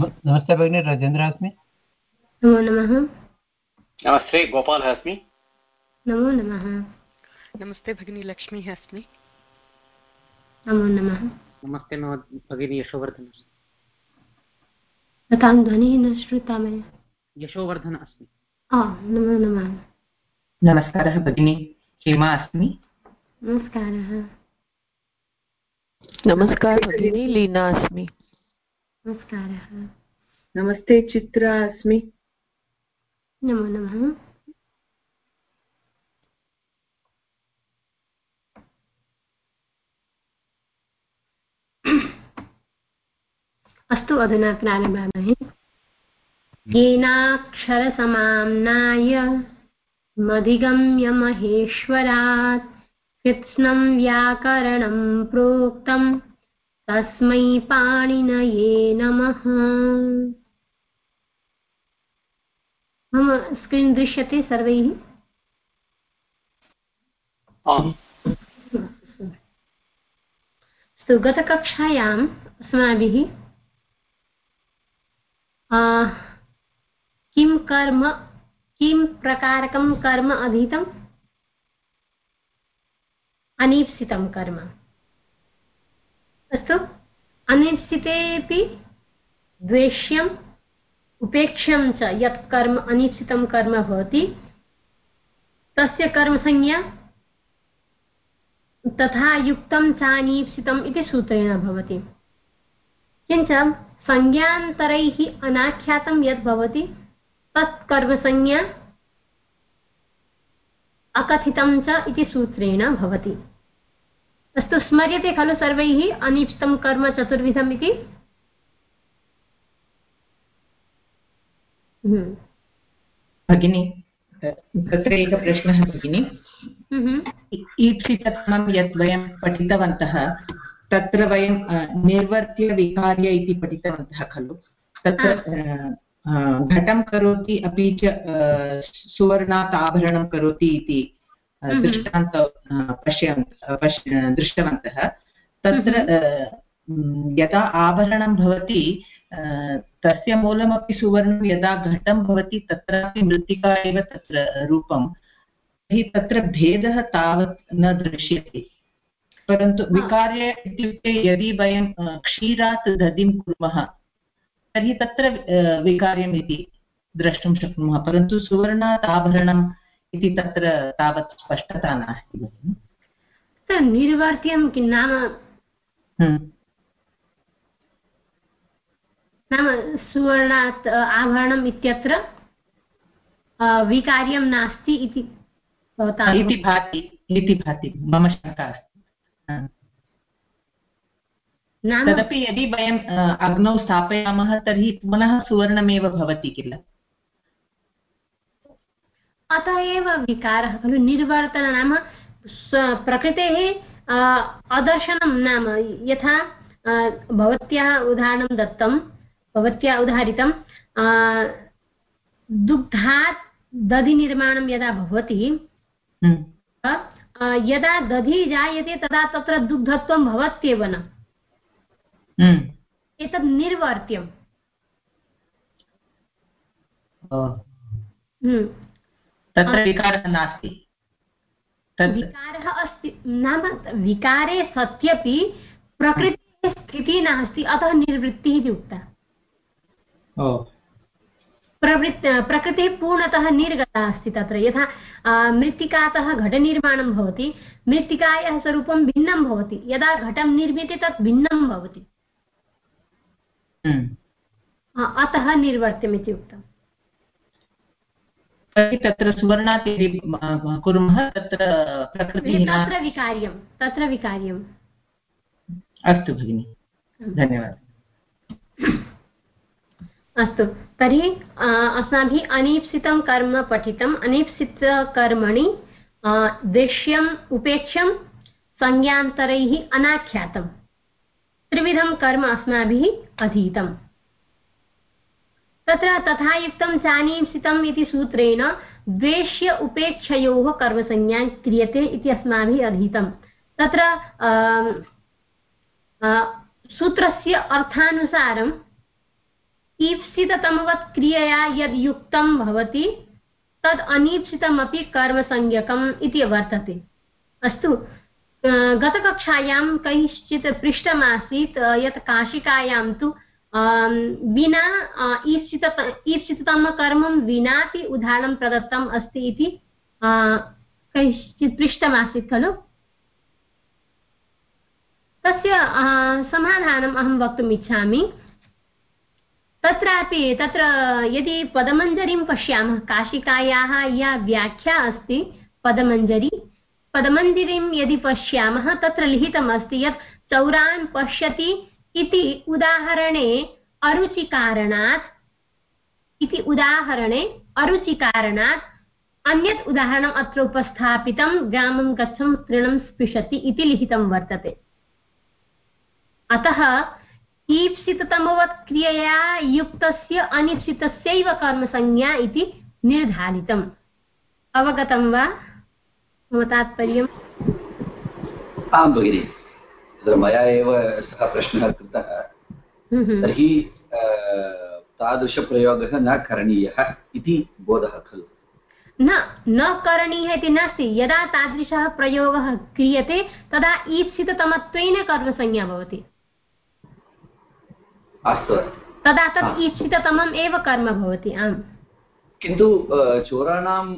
नमस्ते भगिनी राजेन्द्रः अस्मि? नमो नमः। नमस्ते गोपालः अस्मि? नमो नमः। नमस्ते भगिनी लक्ष्मीः अस्मि? नमो नमः। नमस्ते भगिनी यशोवर्धन तथां ध्वनिः न श्रुता मया। यशोवर्धन अस्मि। नमो नमः। नमस्कारः भगिनी हेमा अस्मि? नमस्कारः। नमस्कारः भगिनी लीना अस्मि। नमस्कारः। नमस्ते चित्रा अस्मि। नमो नमः। अस्तु अधुना प्रारभामहे येनाक्षरसमाम्नाय मधिगम्य महेश्वरात् कृत्स्नं व्याकरणं प्रोक्तं तस्मै पाणिनये नमः। मम स्क्रीन् दृश्यते सर्वैः? अस्तु गतकक्षायाम् अस्माभिः किं कर्म किं प्रकारकं कर्म अधीतम्? अनीप्सितं कर्म। अस्तु। अनीप्सितेपि द्वेष्यम् उपेक्ष्यं च यत् कर्म अनीप्सितं कर्म भवति। तस्य कर्मसंज्ञा तथा युक्तं चानीप्सितम् इति सूत्रेण भवति। किञ्च संज्ञान्तरैः अनाख्यातं यद् तत् कर्मसंज्ञा अकथितं च इति सूत्रेण भवति। अस्तु स्मर्यते खलु सर्वैः अनिष्टं कर्म चतुर्विधम् इति हम्म। भगिनि तत्र एकः प्रश्नः भगिनि हम्म। ईप्सितकर्मं यत् वयं पठितवन्तः तत्र वयं निर्वर्त्यविकार्य इति पठितवन्तः खलु तत्र घटं करोति अपि च सुवर्णात् आभरणं करोति इति। दृष्टांत पश्य दृष्टवन्तः तत्र। यदा आभरणं भवति तस्य मूलमपि सुवर्णं यदा घटं भवति तत्रापि मृत्तिका एव तत्र रूपं तर्हि तत्र भेदः तावत् न दृश्यते। परन्तु विकार्य इत्युक्ते यदि वयं क्षीरात् दधिं कुर्मः तर्हि तत्र विकार्यम् इति द्रष्टुं शक्नुमः। परन्तु सुवर्णात् आभरणम् इति तत्र तावत् स्पष्टता नास्ति निर्वर्त्यं किं नाम? हम्म। नाम सुवर्णात् आभरणम् इत्यत्र विकार्यं नास्ति इति भवता इति भाति इति भाति मम शङ्का अस्ति। तदपि यदि वयम् अग्नौ स्थापयामः तर्हि पुनः सुवर्णमेव भवति किल? अतः एव विकारः खलु निर्वर्तन नाम प्रकृतेः अदर्शनं नाम यथा भवत्याः उदाहरणं दत्तं भवत्या उदाहरितं दुग्धात् दधिनिर्माणं यदा भवति हम्म। यदा दधि जायते तदा तत्र दुग्धत्वं भवत्येव न हम्म। एतत् निर्वर्त्यम्। तत्र विकारः नास्ति। विकारः अस्ति। नाम विकारे सत्यपि प्रकृतेः स्थितिः नास्ति अतः निर्वृत्तिः इति उक्ता। प्रवृत् प्रकृतिः पूर्णतः निर्गता अस्ति तत्र। यथा मृत्तिकातः घटनिर्माणं भवति मृत्तिकायाः स्वरूपं भिन्नं भवति। यदा घटं निर्मीयते तत् भिन्नं भवति। हम्म। अतः निर्वर्त्यम् इति उक्तम्। तर्हि तत्र सुवर्णात् यदि कुर्मः तत्र तत्र विकार्यं तत्र विकार्यम् अस्तु भगिनि धन्यवादः। अस्तु तर्हि अस्माभिः अनीप्सितं कर्म पठितम् अनीप्सितकर्मणि दृश्यम् उपेक्षं संज्ञान्तरैः अनाख्यातम्। त्रिविधं कर्म अस्माभिः अधीतम्। तत्र तथा युक्तं चानीप्सितम् इति सूत्रेण द्वेष्य उपेक्षयोः कर्मसंज्ञा क्रियते इति अस्माभिः अधीतं तत्र सूत्रस्य अर्थानुसारं ईप्सिततमवत् क्रियया यद् युक्तं भवति, तद् अनीप्सितमपि कर्मसंज्ञकम् इति वर्तते। अस्तु गतकक्षायां कैश्चित् पृष्टमासीत्, यत् काशिकायां तु विना ईप्सित ईप्सिततमकर्मं विनापि उदाहरणं प्रदत्तम् अस्ति इति कैश्चित् पृष्टमासीत् खलु? तस्य समाधानम् अहं वक्तुम् इच्छामि। तत्रापि, तत्र यदि पदमञ्जरीं पश्यामः, काशिकायाः या व्याख्या अस्ति, पदमञ्जरी। पदमञ्जरीं यदि पश्यामः, तत्र लिखितमस्ति यत् चौरान् पश्यति इति उदाहरणे अरुचिकारणात्, इति उदाहरणे अरुचिकारणात्, अन्यत् उदाहरणम् अत्र उपस्थापितं, ग्रामं गच्छं तृणं स्पृशति इति लिखितं वर्तते। अतः ईप्सिततमवत् क्रियया युक्तस्य अनिप्सितस्यैव कर्मसंज्ञा इति निर्धारितम्। अवगतं वा? मम तात्पर्यम्? आं भगिनि। तत्र मया एव सः प्रश्नः कृतः। तर्हि तादृशप्रयोगः न करणीयः इति बोधः खलु। न न करणीयः इति नास्ति। यदा तादृशः प्रयोगः क्रियते तदा ईप्सिततमत्वेन कर्मसंज्ञा भवति। अस्तु। तदा तत् ईप्सिततमम् एव कर्म भवति आम्। किन्तु चोराणां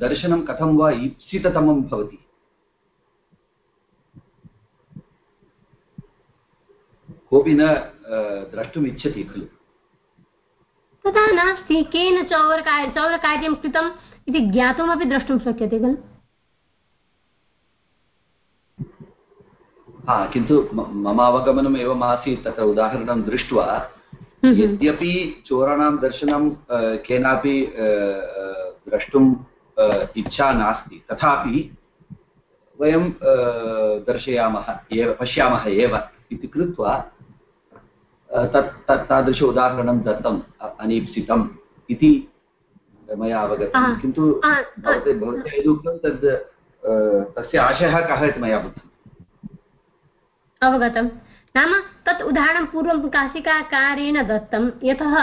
दर्शनं कथं वा ईप्सिततमं भवति? कोऽपि न द्रष्टुम् इच्छति खलु तथा नास्ति केन चौरकार्य चौरकार्यं कृतम् इति ज्ञातुमपि द्रष्टुं शक्यते खलु हा किन्तु मम अवगमनम् एवम् आसीत् तत्र उदाहरणं दृष्ट्वा। यद्यपि चोराणां दर्शनं केनापि द्रष्टुम् इच्छा नास्ति तथापि वयं दर्शयामः एव पश्यामः एव इति कृत्वा तत् तत् तादृश उदाहरणं दत्तम् अनीप्सितम् इति मया अवगतं। किन्तु भवते भवते यदुक्तं तद् तस्य आशयः कः इति मया बुद्धम् अवगतं। नाम तत् उदाहरणं पूर्वं काशिकाकारेण दत्तं। यतः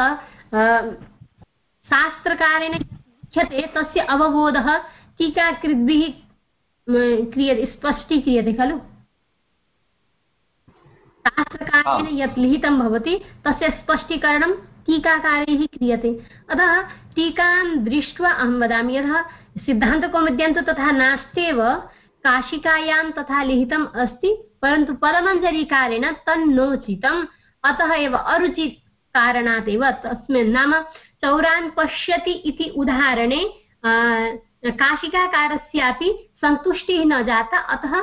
शास्त्रकारेण लिख्यते तस्य अवबोधः टीकाकृद्भिः क्रियते स्पष्टीक्रियते खलु? शास्त्रकारेण यत् लिखितं भवति तस्य स्पष्टीकरणं टीकाकारैः क्रियते। अतः टीकां दृष्ट्वा अहं वदामि यतः सिद्धान्तकौमुद्यां तु तथा नास्त्येव काशिकायां तथा लिखितम् अस्ति परन्तु परमञ्जरीकारेण तन्नोचितम्। अतः एव अरुचित कारणात् एव तस्मिन् नाम चौरान् पश्यति इति उदाहरणे काशिकाकारस्यापि सन्तुष्टिः न जाता। अतः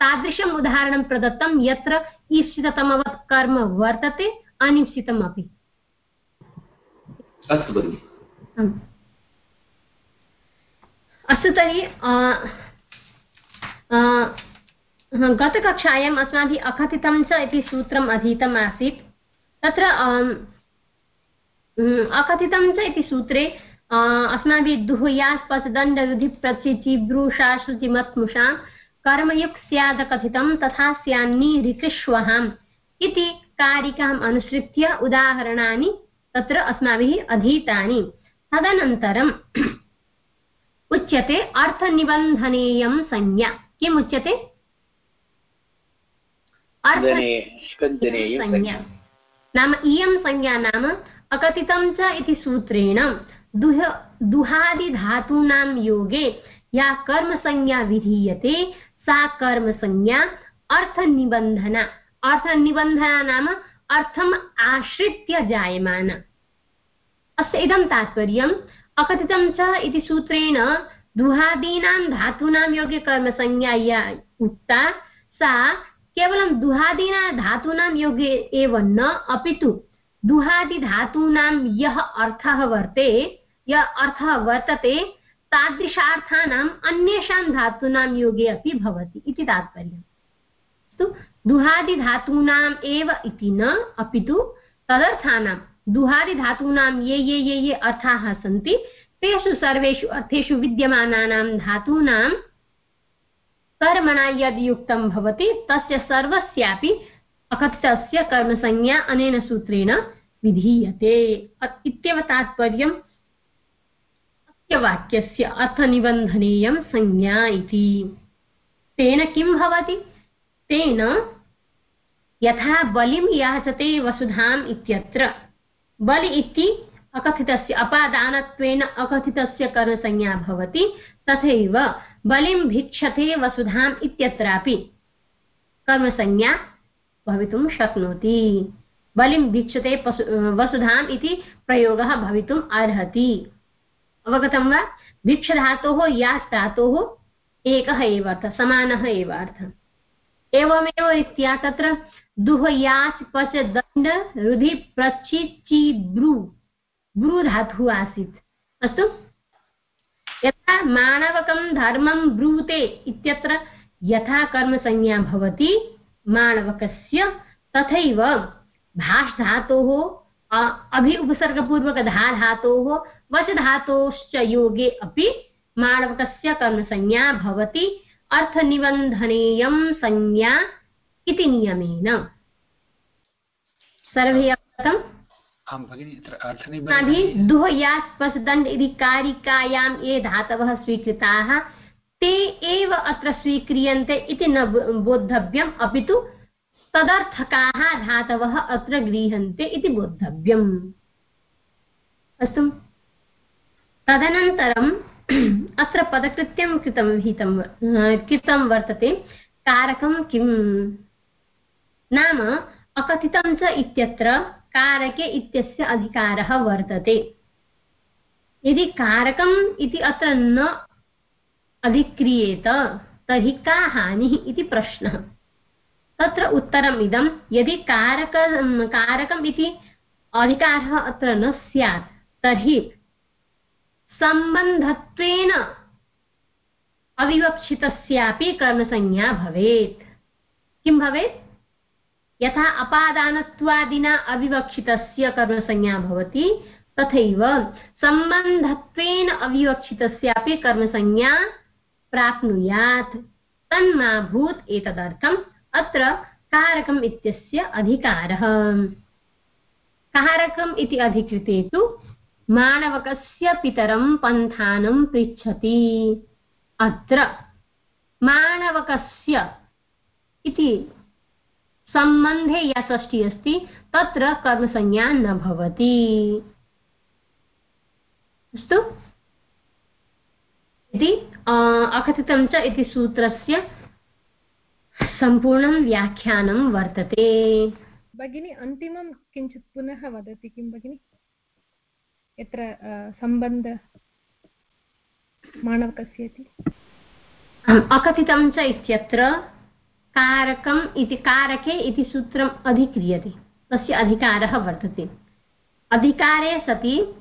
तादृशम् उदाहरणं प्रदत्तं यत्र ईप्सिततमवत् कर्म वर्तते अनिश्चितम् अपि अस्तु भगिनि। अस्तु तर्हि गतकक्षायाम् अस्माभिः अकथितं च इति सूत्रम् अधीतम् आसीत्। तत्र अकथितं च इति सूत्रे अस्माभिः दुह्यास्पचदण्डविधिप्रचिचिब्रूषाशुचिमत्मुषां कर्मयुक् स्यादकथितं तथा स्यान्निरिकृष्वहाम् इति कारिकाम् अनुसृत्य उदाहरणानि तत्र अस्माभिः अधीतानि। तदनन्तरम् उच्यते अर्थनिबन्धनेयं संज्ञा। किम् उच्यते? संज्ञा। नाम इयं संज्ञा नाम अकथितं च इति सूत्रेण दुह दुहादिधातूनां योगे या कर्मसंज्ञा विधीयते सा कर्मसंज्ञा अर्थनिबन्धना अर्थनिबन्धना नाम अर्थम् आश्रित्य जायमाना। अस्य इदं तात्पर्यम्। अकथितं च इति सूत्रेण दुहादीनां धातूनां योगे कर्मसंज्ञा या उक्ता। सा केवलं दुहादीना धातूनां योगे एव न अपि तु दुहादिधातूनां यः अर्थः वर्ते, यः अर्थः वर्तते तादृशार्थानाम् अन्येषां धातूनां योगे अपि भवति इति तात्पर्यम्। अस्तु, दुहादिधातूनाम् एव इति न, अपि तु तदर्थानां दुहादिधातूनां ये ये ये ये अर्थाः सन्ति, तेषु सर्वेषु अर्थेषु विद्यमानानां धातूनां कर्मणा यद् युक्तं भवति, तस्य सर्वस्यापि अकथितस्य कर्मसंज्ञा अनेन सूत्रेण विधीयते। इत्येव तात्पर्यम्। वाक्यस्य अर्थनिबन्धनीयं संज्ञा इति। तेन किं भवति? तेन यथा बलिं याचते वसुधाम् इत्यत्र। बलि इति अकथितस्य अपादानत्वेन अकथितस्य कर्मसंज्ञा भवति, तथैव बलिं भिक्षते वसुधाम् इत्यत्रापि कर्मसंज्ञा भवितुं शक्नोति। बलिं भिक्षते पशु वसुधाम् इति प्रयोगः भवितुम् अर्हति। अवगतं वा? भिक्षधातोः यास् धातोः एकः एव अर्थः, समानः एव अर्थः। एवमेव रीत्या तत्र दुहयास् पच दण्ड रुधि प्रचिचि ब्रू। ब्रू धातुः आसीत्। अस्तु। यथा माणवकं धर्मं ब्रूते इत्यत्र यथा कर्मसंज्ञा भवति माणवकस्य तथैव भाष् धातोः अभि उपसर्गपूर्वकधा धातोः वच धातोश्च योगे अपि माणवकस्य कर्मसंज्ञा भवति अर्थनिबन्धनेयं संज्ञा इति नियमेन। सर्वे अवगतम् अत्र इति कारिकायां ये धातवः स्वीकृताः ते एव अत्र स्वीक्रियन्ते इति न बोद्धव्यम् अपि तु तदर्थकाः धातवः अत्र गृह्यन्ते इति बोद्धव्यम्। अस्तु। तदनन्तरम् अत्र पदकृत्यं कृतं विहितं कृतं वर्तते। कारकं किम् नाम अकथितं च इत्यत्र कारके इत्यस्य अधिकारः वर्तते। यदि कारकम् इति अत्र न अधिक्रियेत, तर्हि का हानिः इति प्रश्नः। तत्र उत्तरम् इदं, यदि कारक कारकम् इति अधिकारः अत्र न स्यात्, तर्हि सम्बन्धत्वेन अविवक्षितस्यापि कर्मसंज्ञा भवेत्। किं भवेत्? यथा अपादानत्वादिना अविवक्षितस्य कर्मसंज्ञा भवति, तथैव सम्बन्धत्वेन अविवक्षितस्यापि कर्मसंज्ञा प्राप्नुयात्। तन्मा भूत् एतदर्थम् अत्र कारकम् इत्यस्य अधिकारः। कारकम् इति अधिकृते तु माणवकस्य पितरं पन्थानं पृच्छति। अत्र माणवकस्य इति सम्बन्धे या षष्ठी अस्ति, तत्र कर्मसंज्ञा न भवति। अस्तु। इति अकथितं च इति सूत्रस्य सम्पूर्णं व्याख्यानं वर्तते। भगिनी, अन्तिमं किञ्चित् पुनः वदति किं, भगिनि? यत्र सम्बन्ध माणवकस्य इति अकथितं च इत्यत्र कारकम् इति कारके इति सूत्रम् अधिक्रियते। तस्य अधिकारः वर्तते। अधिकारे सति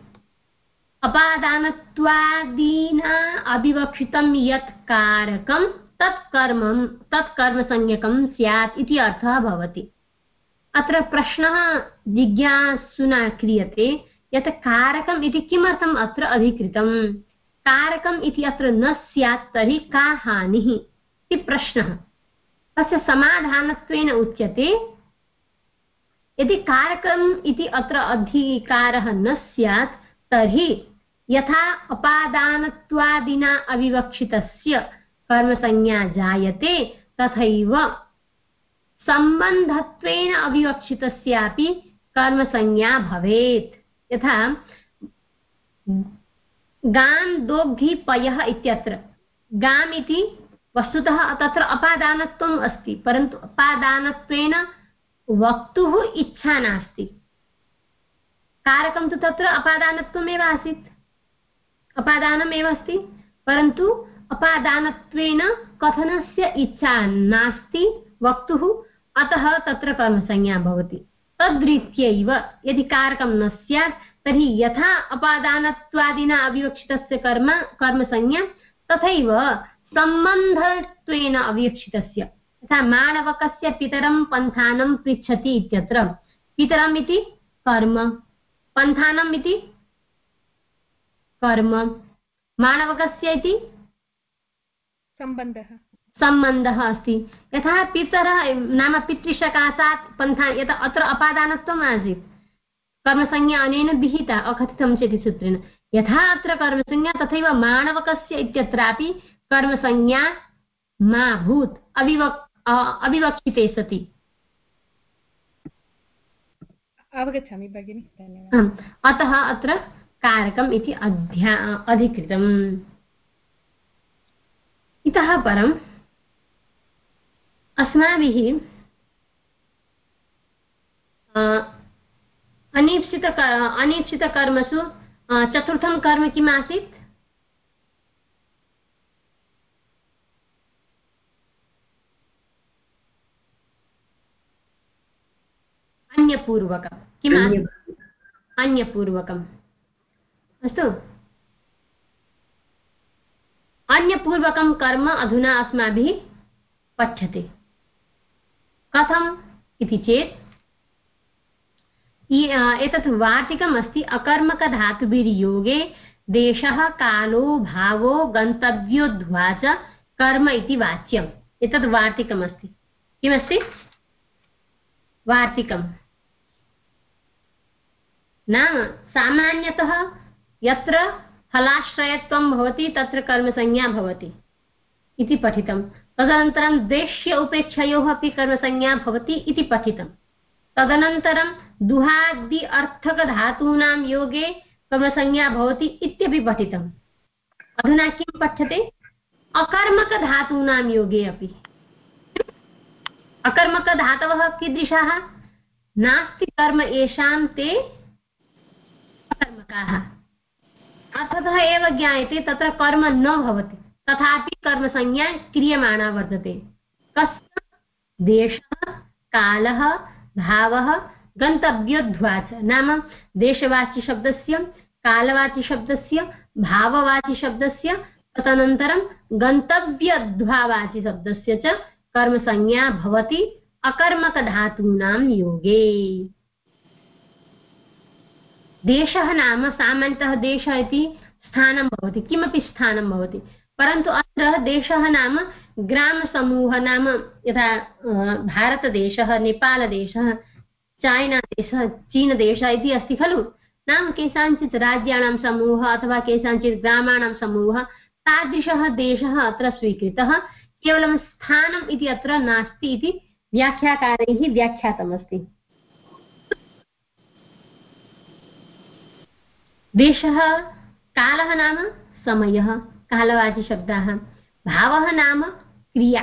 अपादानत्वादीना अविवक्षितं यत् कारकं तत् कर्मं, तत् कर्मसंज्ञकं स्यात् इति अर्थः भवति। अत्र प्रश्नः जिज्ञासुना क्रियते। यत् कारकम् इति किमर्थम् अत्र अधिकृतं कारकम् इति अत्र न स्यात्, तर्हि का हानिः? इति प्रश्नः। तस्य समाधानत्वेन उच्यते, यदि कारकम् इति अत्र अधिकारः न स्यात्, तर्हि यथा अपादानत्वादिना अविवक्षितस्य कर्मसंज्ञा जायते, तथैव सम्बन्धत्वेन अविवक्षितस्यापि कर्मसंज्ञा भवेत्। यथा गान् दोग्धिपयः इत्यत्र। गाम् इति वस्तुतः तत्र अपादानत्वम् अस्ति, परन्तु अपादानत्वेन वक्तुः इच्छा नास्ति। कारकं तु तत्र अपादानत्वमेव आसीत्। अपादानमेव अस्ति, परन्तु अपादानत्वेन कथनस्य इच्छा नास्ति, वक्तुः, अतः तत्र कर्मसंज्ञा भवति। तद्रीत्यैव यदि कारकं न स्यात्, तर्हि यथा अपादानत्वादिना अविवक्षितस्य कर्म, कर्मसंज्ञा, तथैव सम्बन्धत्वेन अवीक्षितस्य यथा माणवकस्य पितरं पन्थानं पृच्छति इत्यत्र। पितरम् इति कर्म। पन्थानम् इति कर्म। माणवकस्य इति सम्बन्धः। सम्बन्धः अस्ति। यथा पितरः नाम पितृशकाशात् पन्था यथा अत्र अपादानत्वम् आसीत्। कर्मसंज्ञा अनेन विहिता अकथितं चेति सूत्रेण। यथा अत्र कर्मसंज्ञा तथैव माणवकस्य इत्यत्रापि कर्मसंज्ञा मा भूत् अविवक् अविवक्षिते सति। अवगच्छामि भगिनि धन्यवादः। अतः अत्र कारकम् इति अध्या अधिकृतम्। इतः परम् अस्माभिः अनीप्सित अनीप्सितकर्मसु चतुर्थं कर्म किम् आसीत् अन्यपूर्वकं किम् अन्यपूर्वकम्। अस्तु। अन्यपूर्वकं कर्म अधुना अस्माभिः पठ्यते। कथम् इति चेत् एतत् वार्तिकम् अस्ति अकर्मकधातुभिर्योगे देशः, कालो, भावो गन्तव्योध्वा च कर्म इति वाच्यम्। एतत् वार्तिकमस्ति। किमस्ति? वार्तिकम्। नाम सामान्यतः यत्र फलाश्रयत्वं भवति, तत्र कर्मसंज्ञा भवति इति पठितं तदनन्तरं देश्य उपेक्षयोः अपि कर्मसंज्ञा भवति इति पठितं तदनन्तरं दुहादि अर्थकधातूनां योगे कर्मसंज्ञा भवति इत्यपि पठितम्। अधुना किं पठ्यते? अकर्मकधातूनां योगे अपि। अकर्मकधातवः कीदृशाः? नास्ति कर्म येषां ते अकर्मकाः। अर्थतः एव ज्ञायते, तत्र कर्म न भवति। तथापि कर्मसंज्ञा क्रियमाणा वर्तते कस्य? देशः, कालः, भावः गन्तव्योध्वा च नाम देशवाचिशब्दस्य, कालवाचिशब्दस्य, भाववाचिशब्दस्य, तदनन्तरं गन्तव्यध्वावाचिशब्दस्य च कर्मसंज्ञा भवति अकर्मकधातूनां योगे। देशः नाम सामान्यतः देशः इति स्थानं भवति, किमपि स्थानं भवति। परन्तु अत्र देशः नाम ग्रामसमूहः नाम यथा भारतदेशः, नेपालदेशः, चायनादेशः, चीनदेशः इति अस्ति खलु? नाम केषाञ्चित् राज्याणां समूहः अथवा केषाञ्चित् ग्रामाणां समूहः तादृशः देशः अत्र स्वीकृतः। केवलं स्थानम् इति अत्र नास्ति इति व्याख्याकारैः व्याख्यातमस्ति। देशः, कालः नाम समयः। कालवाचिशब्दाः। भावः नाम क्रिया।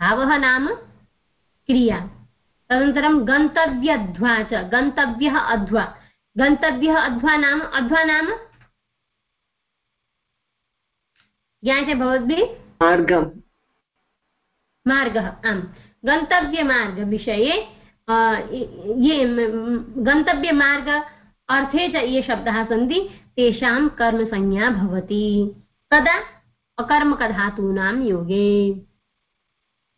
भावः नाम क्रिया। तदनन्तरं गन्तव्यध्वा च गन्तव्यः अध्वा। गन्तव्यः अध्वा नाम अध्वा नाम? ज्ञायते भवद्भिः? मार्गम्। मार्गः आम्। गन्तव्यमार्गविषये ये गन्तव्यमार्ग अर्थे च ये शब्दाः सन्ति तेषां कर्मसंज्ञा भवति। तदा अकर्मकधातूनां योगे।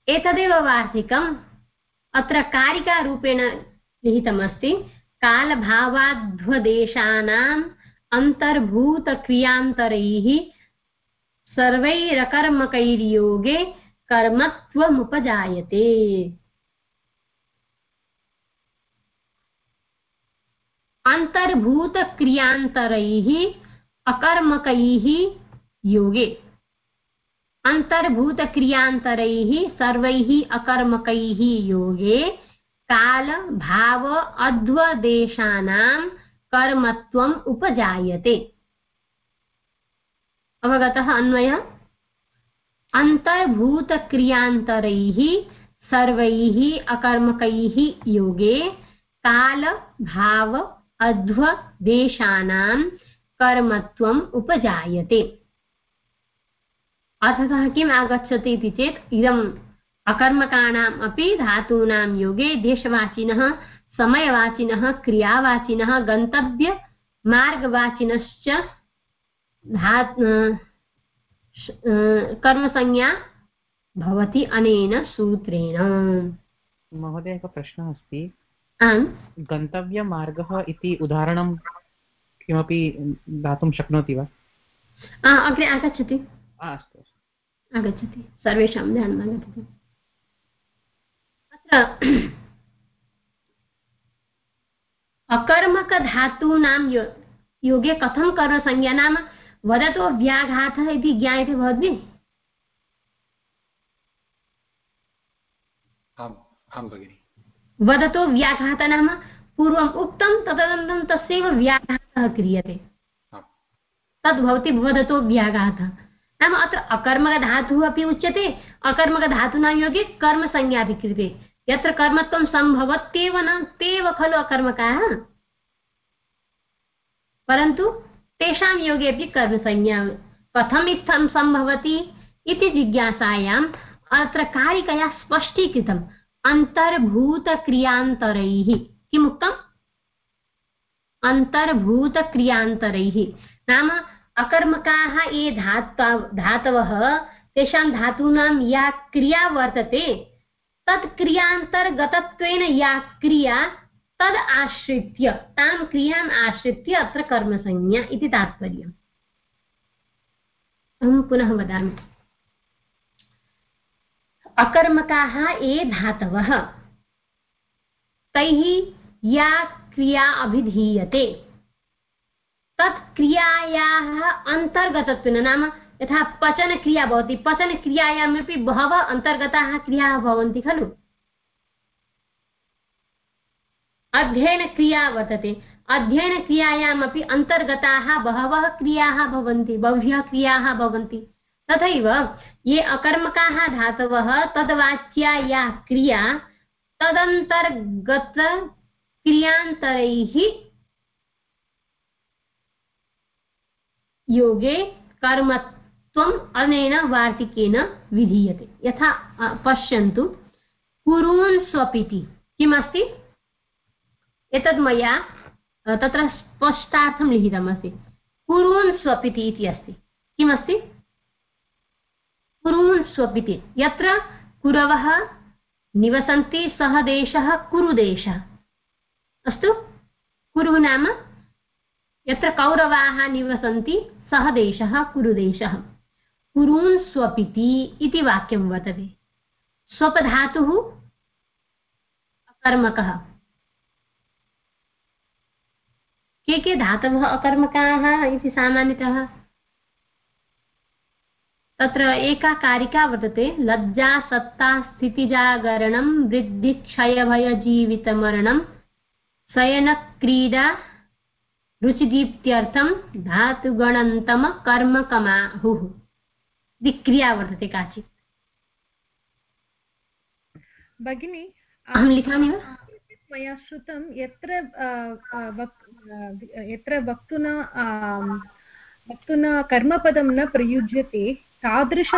एतदेव वार्तिकम् अत्र कारिकारूपेण लिखितमस्ति। कालभावाध्वदेशानाम् अन्तर्भूतक्रियान्तरैः सर्वैरकर्मकैर्योगे कर्मत्वमुपजायते। अन्तर्भूतक्रियान्तरैः अकर्मकैः योगे। अन्तर्भूतक्रियान्तरैः सर्वैः अकर्मकैः योगे, काल, भाव, अध्वदेशानां कर्मत्वम् उपजायते। अवगतः अन्वयः। अन्तर्भूतक्रियान्तरैः सर्वैः अकर्मकैः योगे, काल, भाव, अध्वदेशानां कर्मत्वम् उपजायते। अर्थतः किम् आगच्छति इति चेत् इदम् अकर्मकाणाम् अपि धातूनां योगे देशवाचिनः समयवाचिनः क्रियावाचिनः गन्तव्यमार्गवाचिनश्च धा कर्मसंज्ञा भवति अनेन सूत्रेण। महोदय एकः प्रश्नः अस्ति। गन्तव्यमार्गः इति उदाहरणं किमपि दातुं शक्नोति वा? अग्रे आगच्छति। अस्तु आगच्छति सर्वेषां ध्यानम् आगच्छति। अत्र अकर्मकधातूनां यो योगे कथं कर्मसंज्ञा नाम वदतो व्याघातः इति ज्ञायते भवद्भिः? वदतो व्याघातः नाम पूर्वम् उक्तं तदनन्तरं तस्यैव व्याघातः क्रियते। तद् भवति वदतो व्याघातः। नाम अत्र अकर्मकधातुः अपि उच्यते। अकर्मकधातूनां योगे कर्मसंज्ञाधिक्रियते यत्र कर्मत्वं सम्भवत्येव न, तेव खलु अकर्मकाः। परन्तु तेषां योगे अपि कर्मसंज्ञा कथम् इत्थं सम्भवति इति जिज्ञासायाम् अत्र कारिकया स्पष्टीकृतम्। अन्तर्भूतक्रियान्तरैः। किमुक्तम्? अन्तर्भूतक्रियान्तरैः। नाम अकर्मकाः ये धात धातवः, तेषां धातूनां या क्रिया वर्तते, तत् क्रियान्तर्गतत्वेन या क्रिया तद् आश्रित्य, तां क्रियाम् आश्रित्य अत्र कर्मसंज्ञा इति तात्पर्यम्। अहं पुनः वदामि। अकर्मकाः ये धातवः, तैः या क्रिया अभिधीयते। तत् क्रियायाः अन्तर्गतत्वेन नाम। यथा पचनक्रिया भवति, पचनक्रियायामपि बहवः अन्तर्गताः क्रियाः भवन्ति खलु। अध्ययनक्रिया वर्तते। अध्ययनक्रियायामपि अन्तर्गताः बहवः क्रियाः भवन्ति, बह्व्यः क्रियाः भवन्ति। तथैव ये अकर्मकाः धातवः तद्वाच्या या क्रिया तदन्तर्गतक्रियान्तरैः योगे कर्मत्वम् अनेन वार्तिकेन विधीयते। यथा पश्यन्तु, कुरून् स्वपिति। किमस्ति? एतद् मया तत्र स्पष्टार्थं लिखितमस्ति। कुरून् स्वपिति इति अस्ति। किमस्ति? कुरून् स्वपिति। यत्र कुरवः निवसन्ति, सः देशः कुरुदेशः। अस्तु? कुरुः नाम? यत्र कौरवाः निवसन्ति सः देशः कुरुदेशः। कुरून् स्वपिति इति वाक्यं वर्तते। स्वपधातुः अकर्मकः। के के धातवः अकर्मकाः इति सामान्यतः? तत्र एका कारिका वर्तते। लज्जा, सत्ता, स्थितिजागरणं वृद्धिक्षयभयजीवितमरणं शयनक्रीडा रुचिदीप्त्यर्थं धातुगणन्तम कर्मकमाहुः इति क्रिया वर्तते काचित् भगिनि अहं लिखामि वा मया श्रुतं यत्र यत्र वक्तुना वक्तुना कर्मपदं न प्रयुज्यते तादृश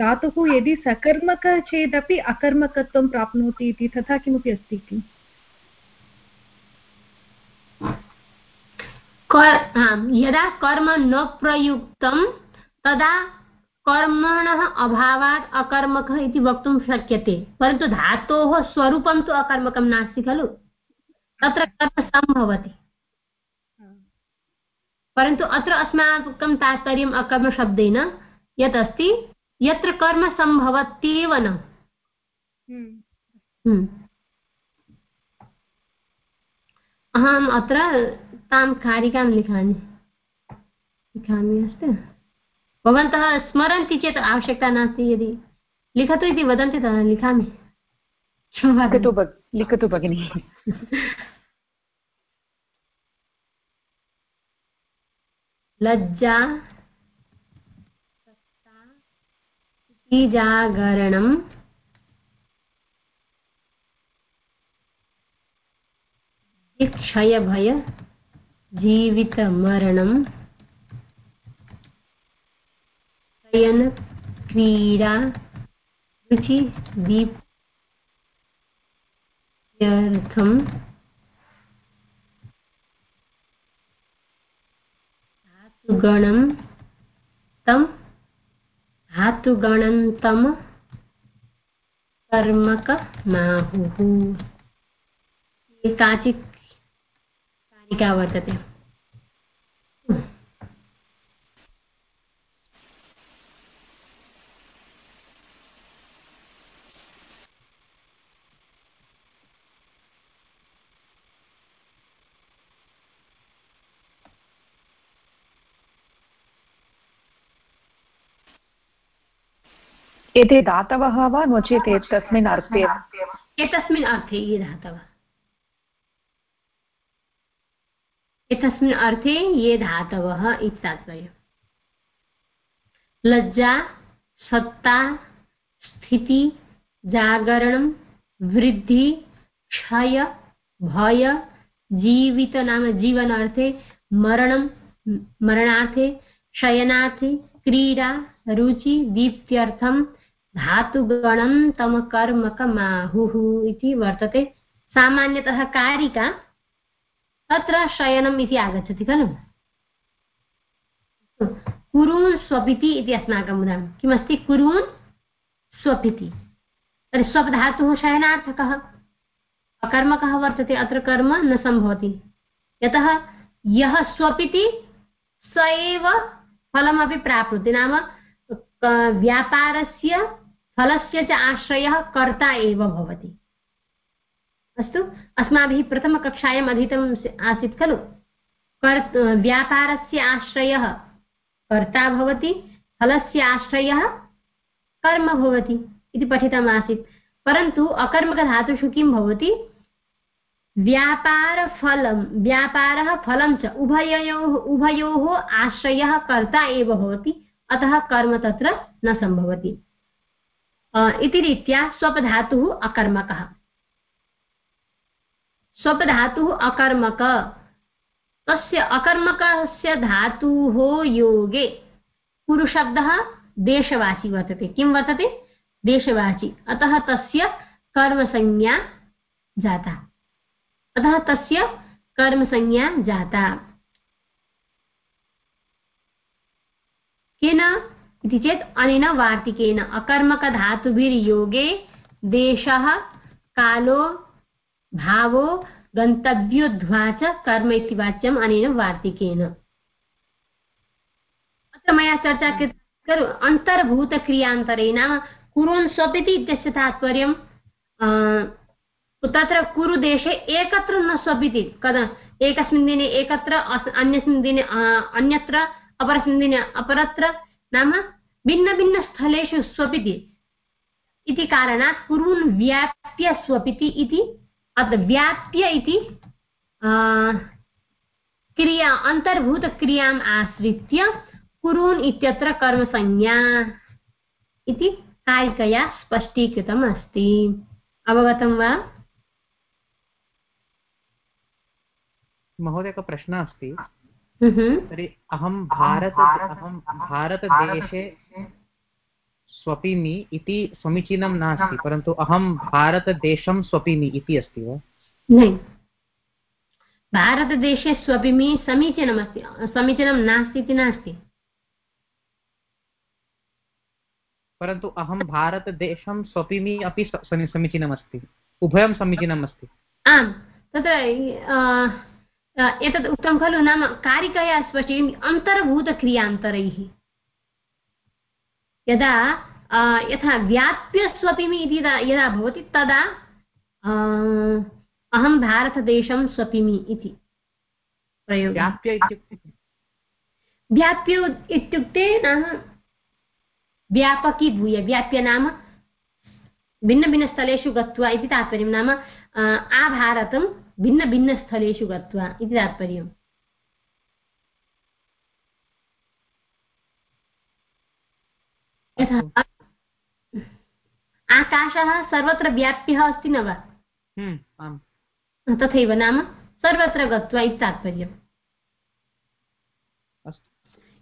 धातुः यदि सकर्मक चेदपि अकर्मकत्वं प्राप्नोति इति तथा किमपि अस्ति किम् यदा कर्म न प्रयुक्तं तदा कर्मणः अभावात् अकर्मकः इति वक्तुं शक्यते। परन्तु धातोः स्वरूपं तु अकर्मकं नास्ति खलु। तत्र कर्म सम्भवति। परन्तु अत्र अस्माकं तात्पर्यम् अकर्मशब्देन यत् अस्ति यत्र कर्म सम्भवत्येव न। अहम् अत्र तां कारिकां लिखामि। लिखामि अस्तु। भवन्तः स्मरन्ति चेत् आवश्यकता नास्ति यदि लिखतु इति वदन्ति तदा लिखामि। लिखतु भगिनि। लज्जा जागरणम्। क्षयभय जीवितमरणं शयनक्रीडा रुचिदीप्यर्थं धातुगणं तं धातुगणन्तं टीका वर्तते एते धातवः वा नो चेत् एतस्मिन् अर्थे? एतस्मिन् अर्थे ये धातवः एतस्मिन् अर्थे ये धातवः इत्तात्पर्यम् लज्जा, सत्ता, स्थिति, जागरणं, वृद्धि, क्षय, भय, जीवित नाम जीवनार्थे, मरणं, मरणार्थे, शयनार्थे, क्रीडा, रुचि दीप्त्यर्थं धातुगणं, तमकर्मकमाहुः इति वर्तते। सामान्यतः कारिका तत्र शयनम् इति आगच्छति, खलु? कुरून् स्वपिति इति अस्माकं वदामः किमस्ति कुरून् स्वपिति? तर्हि स्वप् धातुः शयनार्थकः। अकर्मकः वर्तते, अत्र कर्म न सम्भवति। यतः यः स्वपिति, स एव फलमपि प्राप्नोति। नाम व्यापारस्य फलस्य च आश्रयः कर्ता एव भवति। अस्तु, अस्माभिः प्रथमकक्षायाम् अधीतम् आसीत् खलु। कर् व्यापारस्य आश्रयः कर्ता भवति, फलस्य आश्रयः कर्म भवति इति पठितमासीत्। परन्तु अकर्मकधातुषु किं भवति? व्यापारफलं व्यापारः फलं च, उभयोः उभयोः आश्रयः कर्ता एव भवति, अतः कर्म तत्र न सम्भवति। इति रीत्या स्वपधातुः अकर्मकः। स्वपधातुः अकर्मक। तस्य अकर्मकस्य धातुः योगे। कुरुशब्दः देशवाची वर्तते। किं वर्तते? देशवाची। अतः तस्य कर्मसंज्ञा जाता। अतः तस्य कर्मसंज्ञा जाता। केन इति चेत् अनेन वार्तिकेन। अकर्मकधातुभिर्योगे देशः, कालो भावो गन्तव्योध्वा च कर्म इति वाच्यम् अनेन वार्तिकेन। अत्र मया चर्चा खलु अन्तर्भूतक्रियान्तरे नाम कुरुन् स्वपिति इत्यस्य तात्पर्यं तत्र कुरुदेशे एकत्र न स्वपिति। कदा एकस्मिन् दिने एकत्र अन्यस्मिन् दिने अन्यत्र अपरस्मिन् दिने अपरत्र नाम भिन्नभिन्नस्थलेषु स्वपिति। इति कारणात् कुरून् व्याप्य स्वपिति इति अत्र व्याप्य इति क्रिया अन्तर्भूतक्रियाम् आश्रित्य कुरून् इत्यत्र कर्मसंज्ञा इति कारिकया स्पष्टीकृतम् अस्ति। अवगतं वा? महोदय एकः प्रश्नः अस्ति। तर्हि अहं भारत अहं भारतदेशे स्वपिमि इति समीचीनं नास्ति परन्तु अहं भारतदेशं स्वपिमि इति अस्ति वा? भारतदेशे स्वपिमि समीचीनमस्ति समीचीनं नास्ति इति नास्ति। परन्तु अहं भारतदेशं स्वपिमि अपि समीचीनमस्ति उभयं समीचीनम् अस्ति आम् तत्र एतत् उक्तं खलु नाम कारिकया स्पष्टं अन्तर्भूतक्रियान्तरैः। यदा यथा व्याप्य इति यदा भवति तदा अहं भारतदेशं स्वपिमि इति व्याप्य व्याप्य इत्युक्ते नाम व्यापकीभूय व्याप्य नाम भिन्नभिन्नस्थलेषु गत्वा इति तात्पर्यं नाम आभारतं भिन्नभिन्नस्थलेषु गत्वा इति तात्पर्यम्। यथा आकाशः सर्वत्र व्याप्यः अस्ति न वा? हम्म, तथैव नाम सर्वत्र गत्वा इति तात्पर्यम्।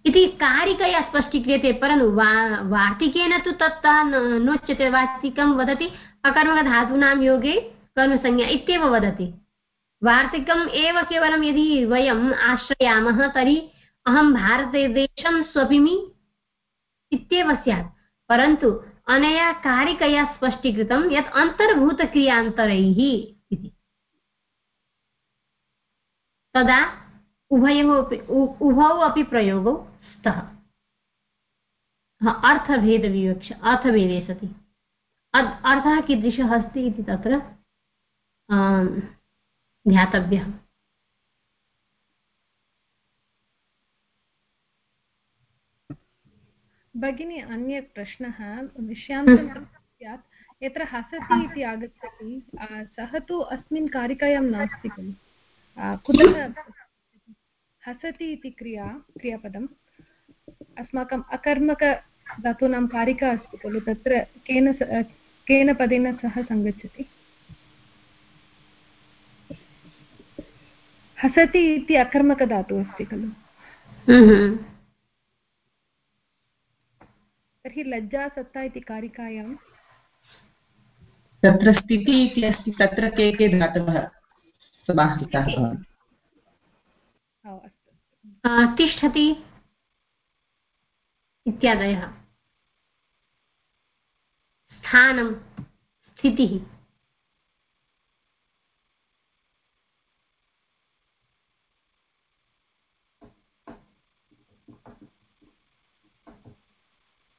इति कारिकया स्पष्टीक्रियते परन्तु वा वार्तिकेन तु तत्तः नोच्यते वार्तिकं वदति अकर्मकधातूनां योगे कर्मसंज्ञा इत्येव वदति। वार्तिकम् एव केवलं यदि वयम् आश्रयामः तर्हि अहं भारतदेशं स्वपिमि इत्येव स्यात्। परन्तु अनया कारिकया स्पष्टीकृतं यत् अन्तर्भूतक्रियान्तरैः इति। तदा उभयोः उभौ अपि प्रयोगौ स्तः। अर्थभेदविवक्ष, अर्थभेदे सति। अर्थः कीदृशः अस्ति इति तत्र ज्ञातव्यः भगिनी अन्यः प्रश्नः विषयान्तं स्यात् यत्र हसति इति आगच्छति सः तु अस्मिन् कारिकायां नास्ति खलु कुतः हसति इति क्रिया क्रियापदम्? अस्माकम् अकर्मकधातूनां कारिका अस्ति खलु तत्र केन केन पदेन सह सङ्गच्छति? हसति इति अकर्मकधातुः अस्ति खलु। हम्म। तर्हि लज्जा सत्ता इति कारिकायां। तत्र स्थितिः इति अस्ति तत्र के के धातवः समाहृताः तिष्ठति इत्यादयः। स्थानं स्थितिः।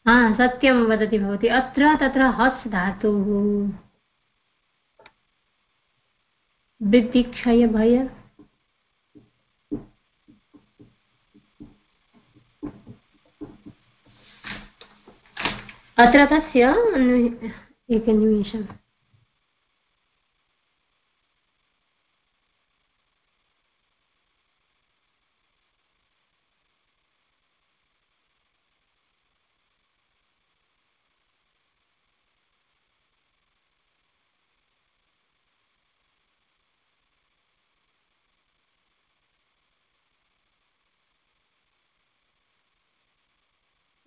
हा सत्यं वदति भवती। अत्र तत्र हस् धातुः। भय अत्र तस्य एकनिमेषम्।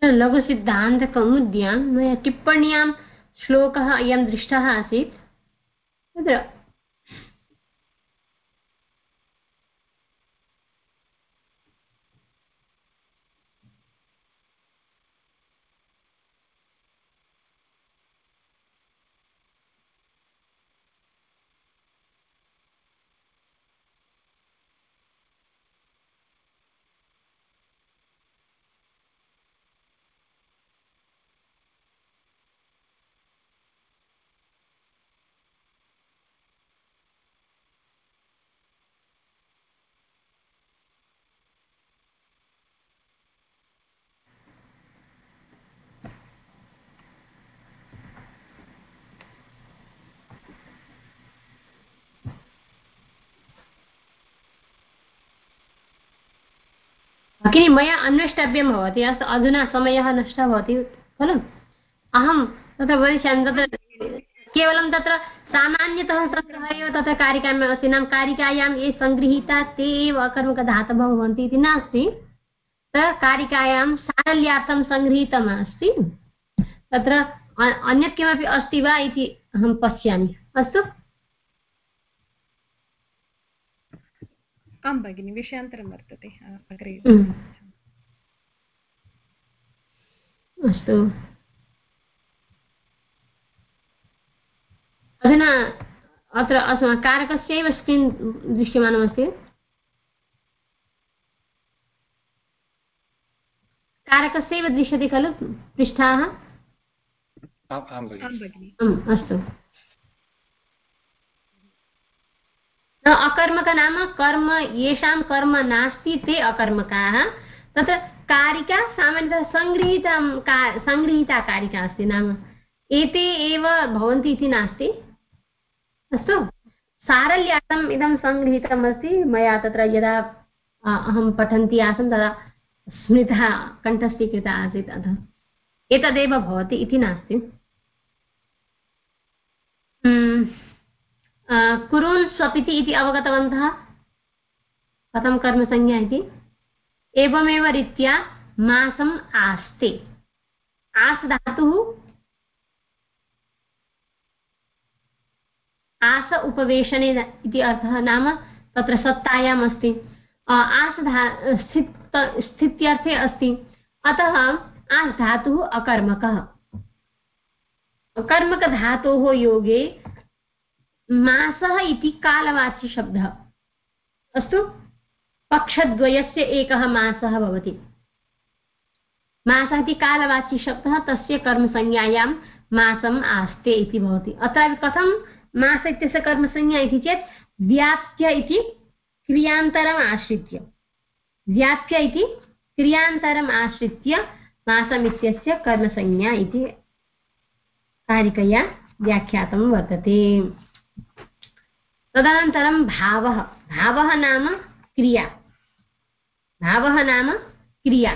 लघुसिद्धान्तकौमुद्यां मया टिप्पण्यां श्लोकः अयं दृष्टः आसीत्। तत्र भगिनि, मया अन्वेष्टव्यं भवति, अस्तु, अधुना समयः नष्टः भवति, खलु? अहं तत्र वदिष्यामि, तत्र केवलं तत्र सामान्यतः सङ्ग्रहः एव तत्र कारिकायाम् अस्ति, नाम कारिकायां ये सङ्गृहीता ते एव अकर्मकधातवः भवन्ति इति नास्ति। तत्र कारिकायां सारल्यार्थं सङ्गृहीतम् अस्ति। तत्र अन्यत् किमपि अस्ति वा इति अहं पश्यामि। अस्तु? आं भगिनि विषयान्तरं वर्तते अग्रे अस्तु। अधुना अत्र अस्माकं कारकस्यैव स्क्रीन् दृश्यमानमस्ति? कारकस्यैव दृश्यते खलु पृष्ठाः? अस्तु। अकर्मक नाम, कर्म, येषां कर्म नास्ति, ते अकर्मकाः। तत्र कारिका सामान्यतः सङ्गृहीतं का सङ्गृहीता कारिका अस्ति नाम। एते एव भवन्ति इति नास्ति। अस्तु सारल्यार्थम् इदं सङ्गृहीतम् अस्ति। मया तत्र यदा अहं पठन्ती आसं, तदा स्मृतः कण्ठस्थीकृता आसीत् अतः एतदेव भवति इति नास्ति। कुरून् स्वपिति इति अवगतवन्तः। कथं कर्मसंज्ञा इति? एवमेव रीत्या मासम् आस्ते। आस् धातुः आस उपवेशने इति अर्थः नाम तत्र सत्तायाम् अस्ति। आस् धा स्थित् स्थित्यर्थे अस्ति। अतः आस् धातुः अकर्मकः। कर्मकधातोः योगे मासः इति कालवाची शब्दः। अस्तु? पक्षद्वयस्य एकः मासः भवति। मासः इति कालवाची शब्दः, तस्य कर्मसंज्ञायां मासम् आस्ते इति भवति। अत्र कथं मास इत्यस्य कर्मसंज्ञा इति चेत् व्याप्य इति क्रियान्तरम् आश्रित्य। व्याप्य इति क्रियान्तरम् आश्रित्य मासम् इत्यस्य कर्मसंज्ञा इति कारिकया व्याख्यातं वर्तते। तदनन्तरं भावः। भावः नाम क्रिया। भावः नाम क्रिया।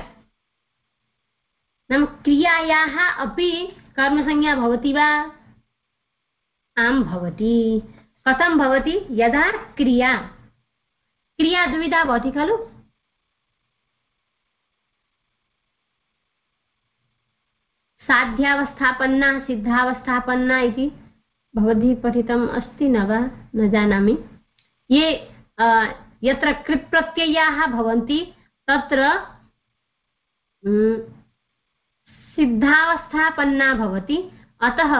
नाम क्रियायाः अपि कर्मसंज्ञा भवति वा? आं भवति। कथं भवति? यदा क्रिया। क्रिया द्विधा भवति खलु? साध्यावस्थापन्ना, सिद्धावस्थापन्ना इति भवद्भिः पठितम् अस्ति न वा? न जानामि। ये यत्र कृत्प्रत्ययाः भवन्ति, तत्र सिद्धावस्थापन्ना भवति। अतः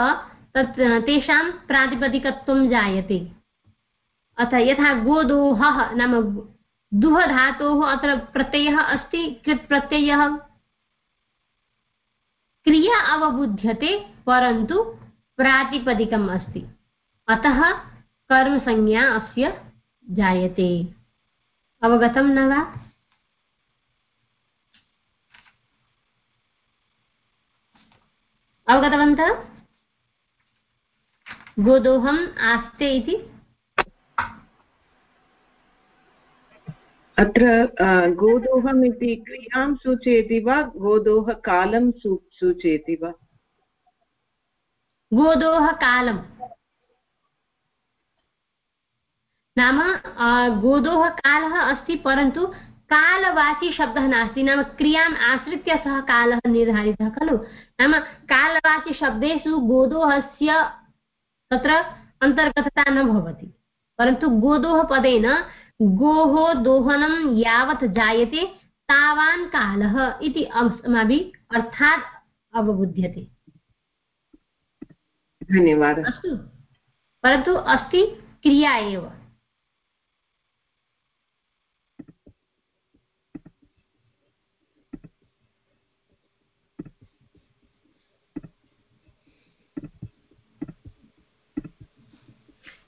तत्, तेषां प्रातिपदिकत्वं जायते। अतः यथा गोदोहः नाम दुह धातोः अत्र प्रत्ययः अस्ति कृत् प्रत्ययः क्रिया अवबुध्यते, परन्तु प्रातिपदिकम् अस्ति अतः कर्मसंज्ञा अस्य जायते। अवगतं न वा? अवगतवन्तः? गोदोहम् आस्ते इति? अत्र गोदोहम् इति क्रियाँ सूचयति वा? गोदोहकालं सूचयति वा? गोदोहकालं नाम गोदोहकालः अस्ति, परन्तु कालवाची शब्दः नास्ति। नाम, क्रियाम् आश्रित्य सः कालः निर्धारितः, खलु? नाम कालवाचिशब्देषु गोदोहस्य तत्र अन्तर्गतता न भवति। परन्तु गोदोहपदेन गोः दोहनं यावत् जायते तावान् कालः इति अस्माभिः अर्थात् अवबुध्यते। धन्यवादः। अस्तु। परन्तु अस्ति क्रिया एव।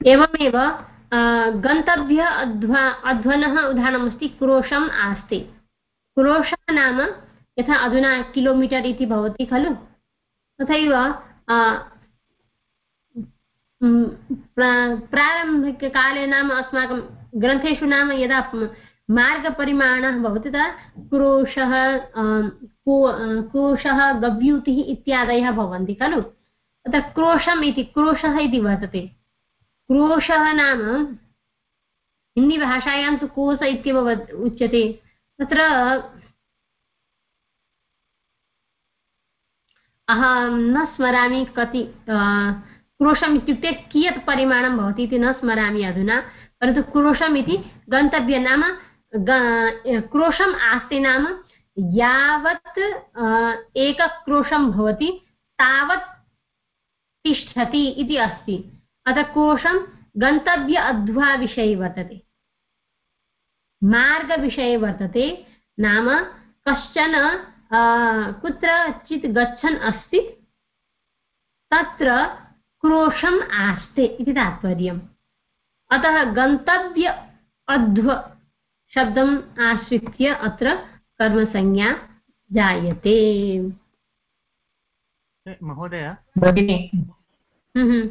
एवमेव गन्तव्य अध्वा, अध्वनः उदाहरणमस्ति क्रोशम् आस्ते। क्रोशः नाम यथा अधुना किलोमीटर् इति भवति खलु? तथैव प्रारम्भिककाले नाम अस्माकं ग्रन्थेषु नाम यदा मार्गपरिमाणः भवति तदा क्रोशः क्रोशः गव्यूतिः इत्यादयः भवन्ति खलु तत्र क्रोशम् इति क्रोशः इति वर्तते क्रोशः नाम हिन्दीभाषायां तु कोश इत्येव उच्यते तत्र अहं न स्मरामि कति क्रोशम् इत्युक्ते कियत् परिमाणं भवति इति न स्मरामि अधुना, परन्तु क्रोशम् इति गन्तव्य नाम क्रोशम् आस्ति नाम यावत् एकक्रोशं भवति, तावत् तिष्ठति इति अस्ति। अतः कोशं गन्तव्य अध्वा विषये वर्तते। मार्गविषये वर्तते नाम कश्चन कुत्रचित् गच्छन् अस्ति, तत्र क्रोशम् आस्ते इति तात्पर्यम्। अतः गन्तव्य अध्व शब्दम् आश्रित्य अत्र कर्मसंज्ञा जायते। महोदय। भगिनी। हम्म, हम्म।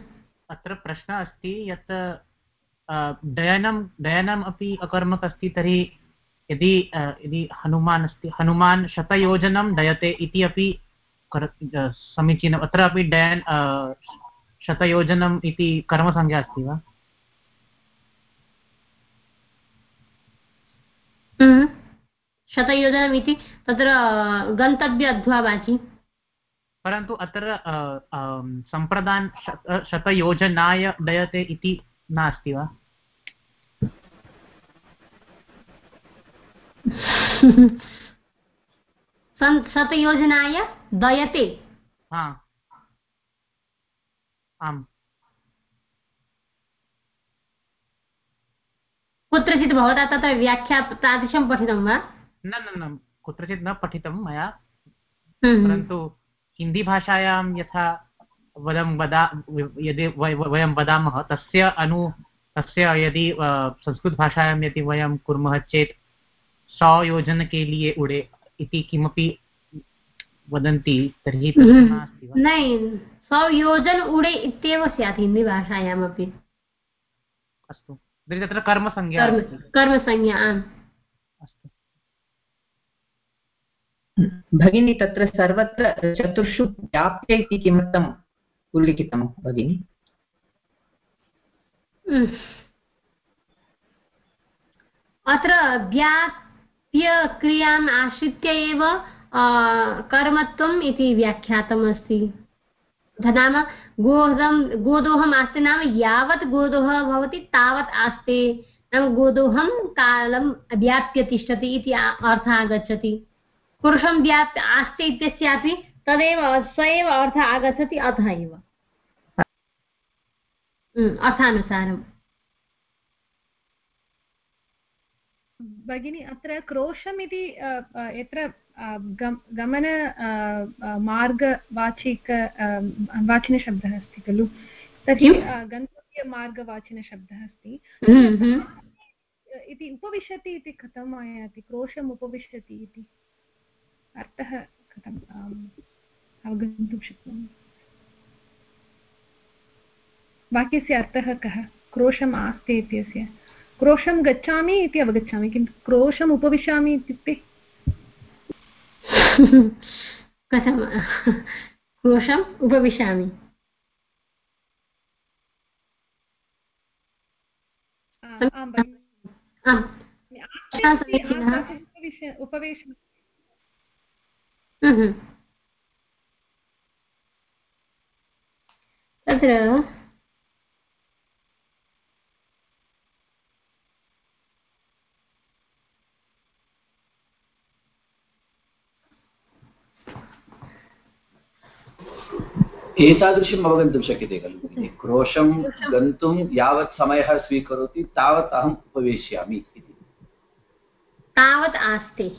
अत्र प्रश्नः अस्ति यत् डयनं डयनम् अपि अकर्मक अस्ति तर्हि यदि यदि हनुमान् अस्ति हनुमान् शतयोजनं डयते इति अपि समीचीनम् अत्र अपि डयन् शतयोजनम् इति कर्मसंज्ञा अस्ति वा? हम्म। शतयोजनम् इति तत्र गन्तव्य अध्वावाचि परन्तु अत्र सम्प्रदान् शतयोजनाय दयते इति नास्ति वा? शतयोजनाय दयते। आम्। कुत्रचित् भवता तत्र व्याख्या तादृशं पठितं वा? न न न कुत्रचित् न पठितं मया। हम्म, हम्म। परन्तु हिन्दीभाषायां यथा वयं वदा यदि वयं वदामः तस्य अनु तस्य यदि संस्कृतभाषायां यदि वयं कुर्मः चेत् सौ योजन के लिए उडे इति किमपि वदन्ति तर्हि न। संयोजन उडे इत्येव स्यात् हिन्दीभाषायामपि। अस्तु। तर्हि तत्र कर्मसंज्ञा कर्मसंज्ञा आम्। भगिनी तत्र सर्वत्र चतुर्षु व्याप्य इति किमर्थम् उल्लिखितं भगिनि? अत्र व्याप्यक्रियाम् आश्रित्य एव कर्मत्वम् इति व्याख्यातमस्ति। नाम गोदं गोदोहम् आस्ते नाम यावत् गोदोहः भवति तावत् आस्ते नाम गोदोहं कालं व्याप्य तिष्ठति इति अर्थः आगच्छति। पुरुषं व्याप्य आस्ते इत्यस्यापि तदेव स एव अर्थः आगच्छति अतः एव। अर्थानुसारम् भगिनी अत्र क्रोशम् इति यत्र गमन मार्गवाचिक वाचिनशब्दः अस्ति खलु? तर्हि गन्तव्यमार्गवाचिनशब्दः अस्ति। हम्म, हम्म। इति उपविशति इति कथम् आयाति? क्रोशम् उपविशति इति। अर्थः कथम् अवगन्तुं शक्नोमि। वाक्यस्य अर्थः कः? क्रोशम् आस्ते इत्यस्य। क्रोशं गच्छामि इति अवगच्छामि किन्तु क्रोशम् उपविशामि इत्युक्ते? कथं क्रोशम् उपविशामि उपवेश तत्र एतादृशम् अवगन्तुं शक्यते खलु क्रोशं गन्तुं यावत् समयः स्वीकरोति तावत् अहम् उपवेश्यामि इति। तावत् आस्ते।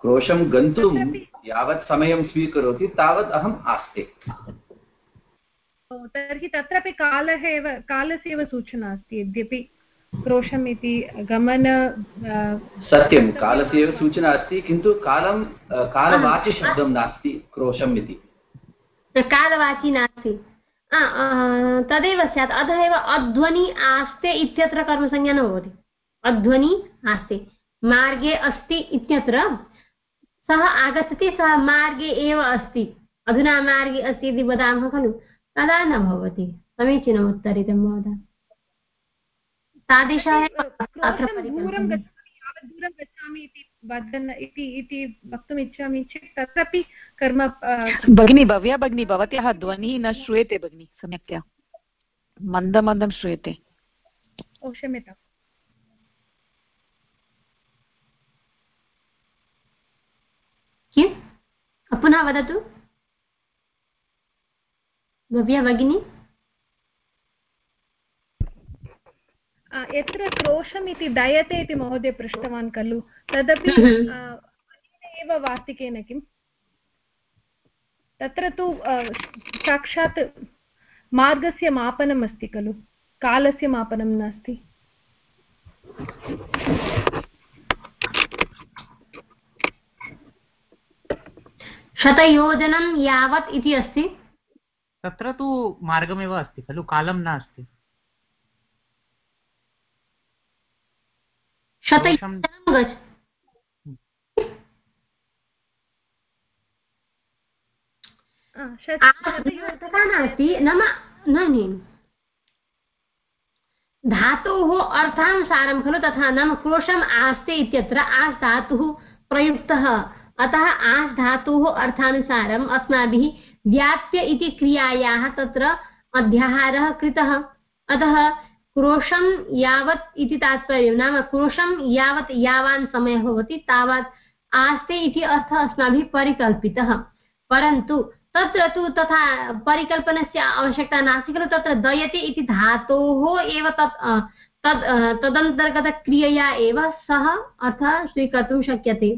क्रोशं गन्तुं यावत् समयं स्वीकरोति तावत् अहम् आस्ते। तर्हि तत्रापि कालः एव कालस्य एव सूचना अस्ति यद्यपि क्रोशम् इति गमन सत्यं कालस्य एव सूचना अस्ति किन्तु कालं कालवाचिशब्दं नास्ति क्रोशम् इति कालवाची नास्ति। तदेव स्यात्। अतः एव अध्वनि आस्ते इत्यत्र कर्मसंज्ञा न भवति। अध्वनि आस्ते। मार्गे अस्ति इत्यत्र सः आगच्छति सः मार्गे एव अस्ति। अधुना मार्गे अस्ति इति वदामः खलु। तदा न भवति। समीचीनम् उत्तरितं भवता तादृशः दूरं गच्छामि इति वदन् इति इति वक्तुम् इच्छामि चेत् तत्रापि कर्म भगिनी भव्या भगिनी भवत्याः ध्वनिः न श्रूयते भगिनी सम्यक्तया। मन्दं मन्दं श्रूयते। ओ क्षम्यताम्। किं? पुनः वदतु। भव्या भगिनी? यत्र क्रोशम् इति दयते इति महोदय पृष्टवान् खलु? तदपि एव वार्तिकेन किम्? तत्र तु साक्षात् मार्गस्य मापनम् अस्ति खलु? कालस्य मापनं नास्ति? शतयोजनं यावत् इति अस्ति? तत्र तु मार्गमेव अस्ति खलु? कालं नास्ति। शतयोजनं तथा नास्ति। नाम न। धातोः अर्थानुसारं खलु तथा नाम क्रोशम् आस्ते इत्यत्र आस् धातुः प्रयुक्तः। अतः आस् धातोः अर्थानुसारम् अस्माभिः व्याप्य इति क्रियायाः तत्र अध्याहारः कृतः। अतः क्रोशं यावत् इति तात्पर्यं नाम क्रोशं यावत् यावान् समयः भवति तावत् आस्ते इति अर्थः अस्माभिः परिकल्पितः। परन्तु तत्र तु तथा परिकल्पनस्य आवश्यकता नास्ति खलु तत्र दयते इति धातोः एव तत् तद् तदन्तर्गतक्रियया एव सः अर्थः स्वीकर्तुं शक्यते।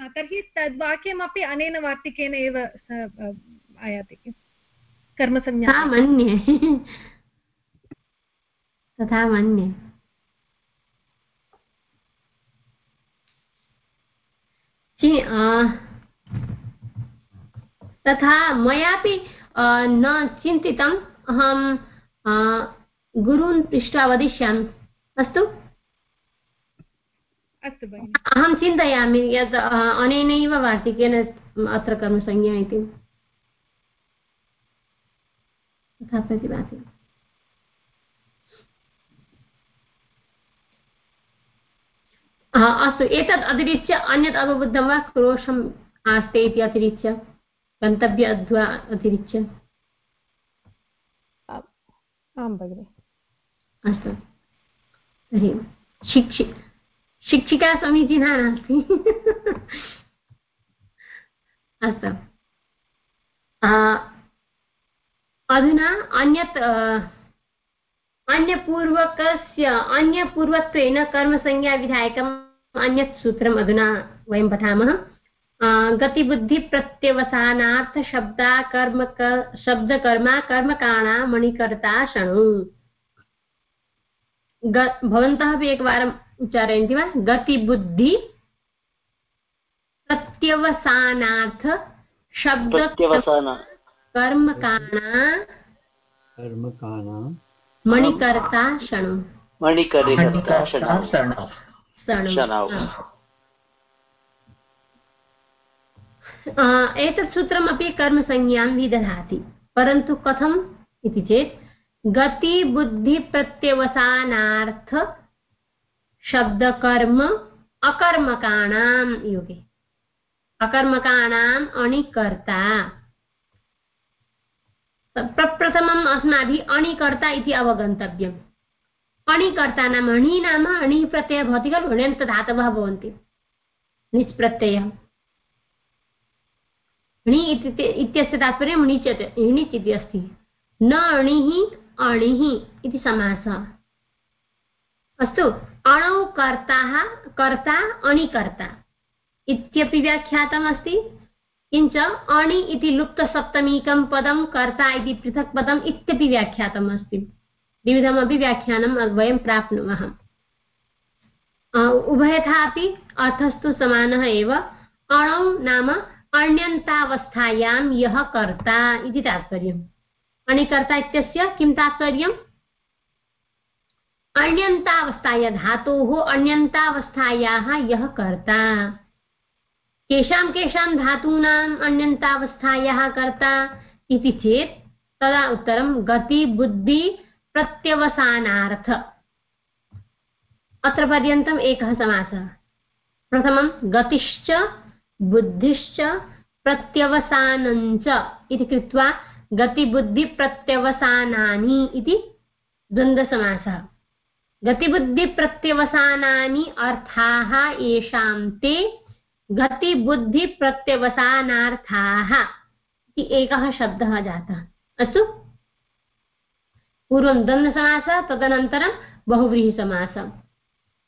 तर्हि तद्वाक्यमपि अनेन वार्तिकेन एव आयाति। कर्मसंज्ञा। मन्ये तथा मन्ये तथा मयापि न चिन्तितम् अहं गुरून् पृष्ट्वा वदिष्यामि। अस्तु। अस्तु अहं चिन्तयामि यत् अनेनैव वार्तिकेन अत्र कर्मसंज्ञा इति। तथा प्रतिभाति अस्तु एतत् अतिरिच्य अन्यत् अवबुद्धं वा? क्रोशम् आस्ते इति अतिरिच्य? गन्तव्य अध्वा अतिरिच्य? आं भगिनि। अस्तु। तर्हि शिक्षि शिक्षिका समीचीना नास्ति। अस्तु। अधुना अन्यत् अन्यपूर्वकस्य अन्यपूर्वत्वेन कर्मसंज्ञाविधायकम् अन्यत् सूत्रम् अधुना वयं पठामः। गतिबुद्धिप्रत्यवसानार्थशब्दा कर्म शब्दकर्मा कर्मकाणा मणिकर्ता शणु। भवन्तः अपि एकवारम् उच्चारयन्ति वा? गतिबुद्धि प्रत्यवसानार्थ शब्द कर्मकाणा कर्मकाणा। मणिकर्ता शणु। मणिकर्ता शणौ। एतत् सूत्रमपि कर्मसंज्ञां विदधाति परन्तु कथम् इति चेत् गतिबुद्धिप्रत्यवसानार्थ शब्दकर्म अकर्मकाणां युगे। अकर्मकाणाम् अणिकर्ता। प्रप्रथमम् अस्माभिः अणिकर्ता इति अवगन्तव्यम्। अणिकर्ता नाम अणि नाम अणिः प्रत्ययः भवति खलु ण्यन्तधातवः भवन्ति। णिच् प्रत्ययः णि इत्यस्य तात्पर्यं णिच् णिच् इति अस्ति। न अणिः इति समासः। अस्तु, अणौ कर्ताः कर्ता, अणिकर्ता। इत्यपि व्याख्यातमस्ति किञ्च अणि इति लुप्तसप्तमीकं पदं कर्ता इति पृथक् पदम् इत्यपि व्याख्यातम् अस्ति द्विविधमपि व्याख्यानं वयं प्राप्नुमः। उभयथापि अर्थस्तु समानः एव। अणौ नाम अण्यन्तावस्थायां यः कर्ता इति तात्पर्यम्। अणिकर्ता इत्यस्य किं तात्पर्यम्? अण्यन्तावस्थाया धातोः अण्यन्तावस्थायाः यः कर्ता। केषां केषां धातूनाम् अण्यन्तावस्थायाः कर्ता इति चेत् तदा उत्तरं गति, बुद्धि, प्रत्यवसानार्थ। अत्र पर्यन्तम् एकः समासः। प्रथमं गतिश्च, बुद्धिश्च, प्रत्यवसानञ्च इति कृत्वा गतिबुद्धिप्रत्यवसानानि इति द्वन्द्वसमासः। गतिबुद्धिप्रत्यवसानानि अर्थाः येषां ते गतिबुद्धिप्रत्यवसानार्थाः इति एकः शब्दः जातः। अस्तु? पूर्वं द्वन्द्वसमासः, तदनन्तरं बहुव्रीहिसमासः।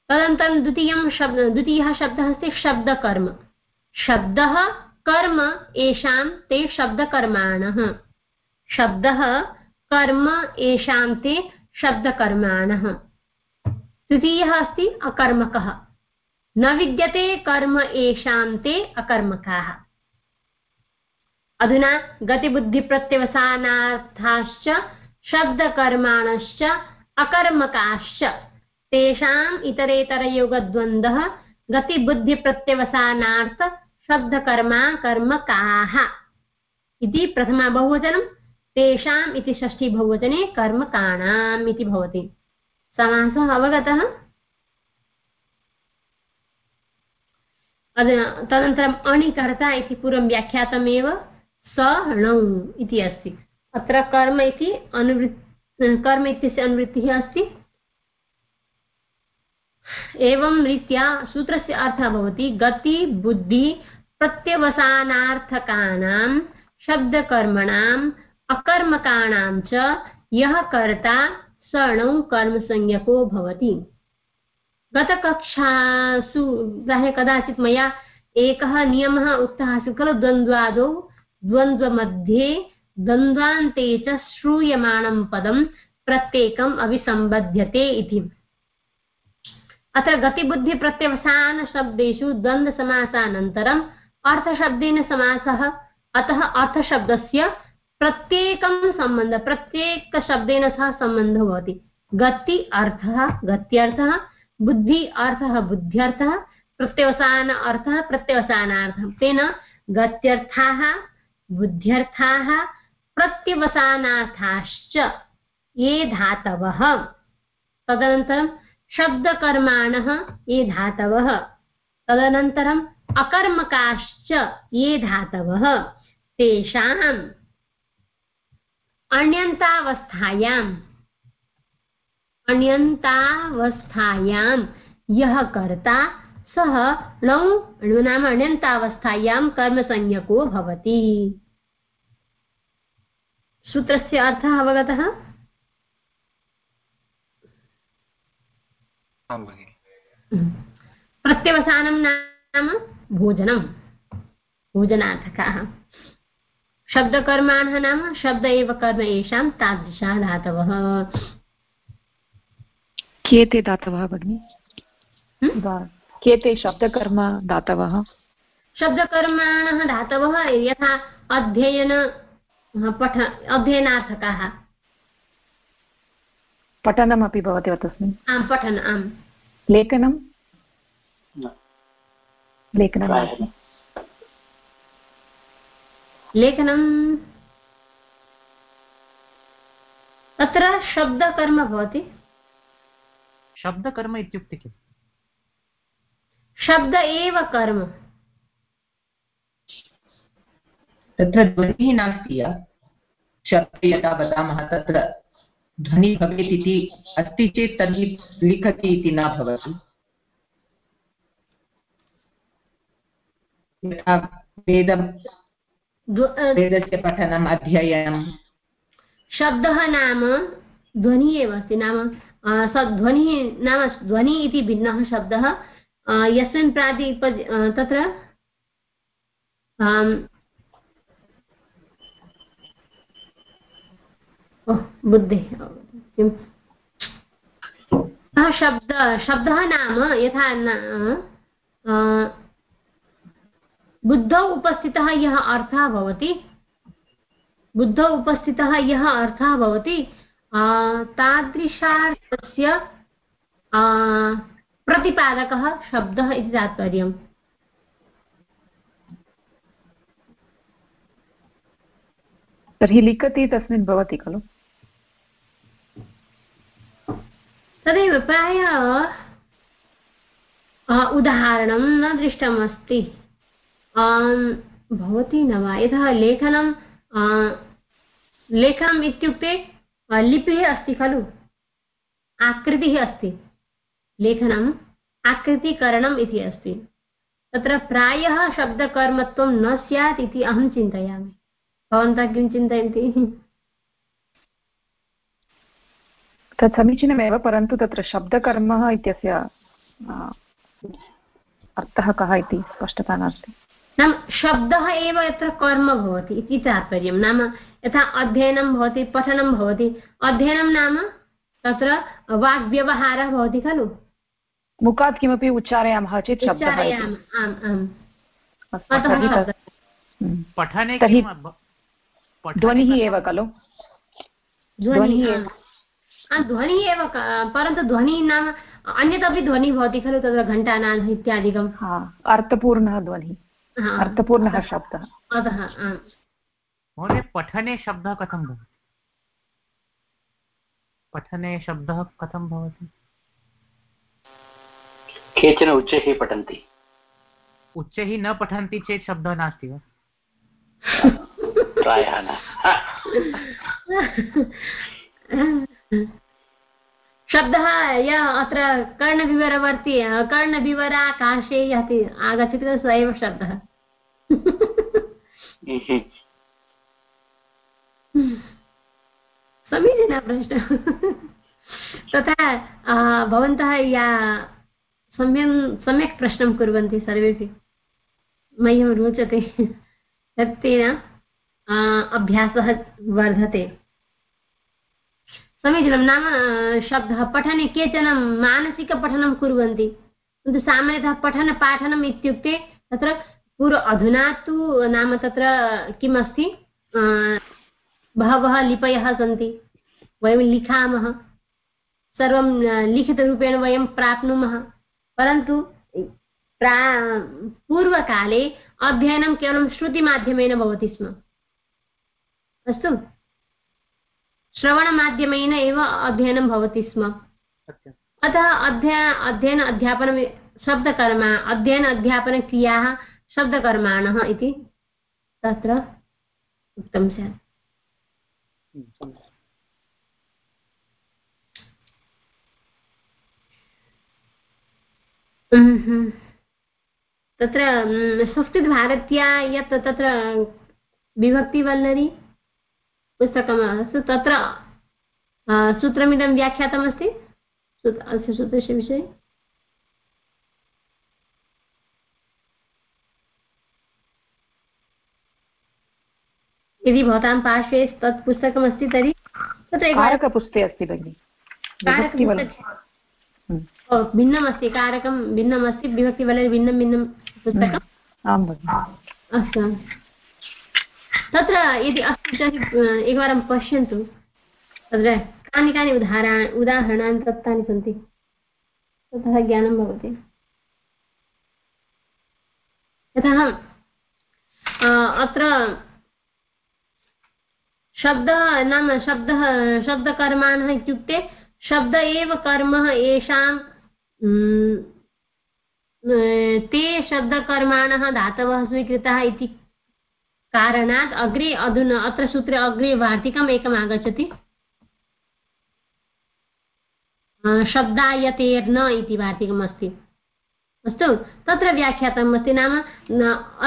तदनन्तरं द्वितीयं शब्द, द्वितीयः शब्दः अस्ति शब्दकर्म। शब्दः कर्म, येषां ते शब्दकर्माणः। शब्दः कर्म, येषां ते शब्दकर्माणः। तृतीयः अस्ति अकर्मकः। न विद्यते कर्म येषां ते अकर्मकाः। अधुना गतिबुद्धिप्रत्यवसानार्थाश्च, शब्दकर्माणश्च, अकर्मकाश्च, तेषाम् इतरेतरयोगद्वन्द्वः, गतिबुद्धिप्रत्यवसानार्थ, शब्दकर्मा, कर्मकाः। इति प्रथमा बहुवचनं, तेषाम् इति षष्ठी बहुवचने कर्मकाणाम् इति भवति। समासः अवगतः। तदनन्तरम् अणिकर्ता इति पूर्वं व्याख्यातमेव स णौ इति अस्ति। अत्र कर्म इति अनुवृत्, कर्म इत्यस्य अनुवृत्तिः अस्ति। एवं रीत्या सूत्रस्य अर्थः भवति, गति, बुद्धि, प्रत्यवसानार्थकानां शब्दकर्मणाम् अकर्मकाणां च यः कर्ता सणौ कर्मसंज्ञको भवति। गतकक्षासु कदाचित् मया एकः नियमः उक्तः आसीत् खलु? द्वन्द्वादौ, द्वन्द्वमध्ये द्वन्द्वान्ते च श्रूयमाणं पदं प्रत्येकम् अभिसम्बध्यते इति। अत्र गतिबुद्धिप्रत्यवसानशब्देषु द्वन्द्वसमासानन्तरम् अर्थशब्देन समासः, अतः अर्थशब्दस्य प्रत्येकं सम्बन्धः, प्रत्येकशब्देन सह सम्बन्धः भवति। गति, अर्थः, गत्यर्थः बुद्धि अर्थः बुद्ध्यर्थः, प्रत्यवसान अर्थः प्रत्यवसानार्थः। तेन गत्यर्थाः, बुद्ध्यर्थाः, प्रत्यवसानार्थाश्च ये धातवः। तदनन्तरं शब्दकर्माणः ये धातवः। तदनन्तरम् अकर्मकाश्च ये धातवः। तेषाम् अण्यन्तावस्थायाम् अण्यन्तावस्थायां यः कर्ता सः णौ नाम अण्यन्तावस्थायां कर्मसंज्ञको भवति। सूत्रस्य अर्थः अवगतः? प्रत्यवसानं नाम भोजनं भोजनार्थकाः। शब्दकर्माणः नाम शब्द एव कर्म येषां तादृशाः धातवः। के ते धातवः भगिनि के ते शब्दकर्म धातवः शब्दकर्माणः धातवः यथा अध्ययन पठ अध्ययनार्थकाः। पठनमपि भवति वा तस्मिन्? आम् पठन आम्। लेखनं? लेखनं लेखनं तत्र शब्दकर्म भवति। शब्दकर्म इत्युक्ते किम्? शब्द एव कर्म। तत्र ध्वनिः नास्ति शब्दे यदा वदामः तत्र ध्वनिः भवेत् इति अस्ति चेत् तर्हि लिखति इति न भवति। यथा वेदं वेदस्य पठनम् अध्ययनं शब्दः नाम ध्वनिः एव अस्ति। नाम ध्वनिः नाम ध्वनिः इति भिन्नः शब्दः। यस्मिन् प्रातिप तत्र बुद्धेः किं शब्द, शब्दः नाम यथा बुद्धौ उपस्थितः यः अर्थः भवति, बुद्धौ उपस्थितः यः अर्थः भवति तादृशार्थस्य प्रतिपादकः शब्दः इति तात्पर्यम् तर्हि लिखति तस्मिन् भवति खलु। तदेव प्रायः उदाहरणं न दृष्टमस्ति। भवति न वा? यतः लेखनं लेखनम् इत्युक्ते लिपिः अस्ति खलु? आकृतिः अस्ति। लेखनम् आकृतिकरणम् इति अस्ति। तत्र प्रायः शब्दकर्मत्वं न स्यात् इति अहं चिन्तयामि। भवन्तः किं चिन्तयन्ति? तत् समीचीनमेव, परन्तु तत्र शब्दकर्म इत्यस्य अर्थः कः इति स्पष्टता नास्ति। नाम शब्दः एव यत्र कर्म भवति इति तात्पर्यं। नाम यथा अध्ययनं भवति पठनं भवति। अध्ययनं नाम तत्र वाग्व्यवहारः भवति खलु। मुखात् किमपि उच्चारयामः चेत् शब्दः आम् आम्। पठने ध्वनिः एव खलु। ध्वनिः एव। ध्वनिः एव परन्तु ध्वनिः नाम अन्यदपि ध्वनिः भवति खलु तत्र घण्टानादः इत्यादिकम् अर्थपूर्णः ध्वनिः। अर्थपूर्णः शब्दः। महोदय पठने शब्दः कथं भवति? पठने शब्दः कथं भवति? केचन उच्चैः पठन्ति। उच्चैः न पठन्ति चेत् शब्दः नास्ति वा? प्रायः न। शब्दः यः अत्र कर्णविवरवर्ति कर्णविवराकाशे यत् आगच्छति स एव शब्दः। समीचीनः प्रश्नः तथा भवन्तः या सम्यक् सम्यक् प्रश्नं कुर्वन्ति सर्वेपि मह्यं रोचते। तेन अभ्यासः वर्धते। समीचीनं नाम शब्दः पठने केचन मानसिकपठनं कुर्वन्ति। किन्तु सामान्यतः पठनपाठनम् इत्युक्ते तत्र पूर्व अधुना तु नाम तत्र किम् अस्ति बहवः लिपयः सन्ति। वयं लिखामः। सर्वं लिखितरूपेण वयं प्राप्नुमः। परन्तु प्रा पूर्वकाले अध्ययनं केवलं श्रुतिमाध्यमेन भवति स्म। अस्तु? श्रवणमाध्यमेन एव अध्ययनं भवति स्म। अतः अध्ययन अध्ययन अध्यापन शब्दकर्मा अध्ययन अध्यापनक्रियाः शब्दकर्माणः इति तत्र उक्तं स्यात्। तत्र संस्कृतभारत्या यत् तत्र विभक्तिवल्लरी पुस्तकम् तत्र सूत्रमिदं व्याख्यातमस्ति? अस्य सूत्रस्य विषये? यदि भवतां पार्श्वे तत् पुस्तकमस्ति तर्हि तत्र कारकपुस्ते अस्ति भगिनि। भिन्नम् अस्ति कारकं भिन्नम् अस्ति विभक्तिवलय भिन्नं भिन्नं पुस्तकम्। आं भगिनि। अस्तु तत्र यदि अस्ति तर्हि एकवारं पश्यन्तु। तत्र कानि कानि उदाहरा उदाहरणानि दत्तानि सन्ति। ततः ज्ञानं भवति। यतः अत्र शब्दः नाम शब्दः शब्दकर्माणः इत्युक्ते शब्द एव कर्म येषां ते शब्दकर्माणः धातवः स्वीकृताः इति कारणात् अग्रे अधुना, अत्र सूत्रे अग्रे वार्तिकम् एकम् आगच्छति। शब्दायतेर्न इति वार्तिकमस्ति। अस्तु, तत्र व्याख्यातम् अस्ति नाम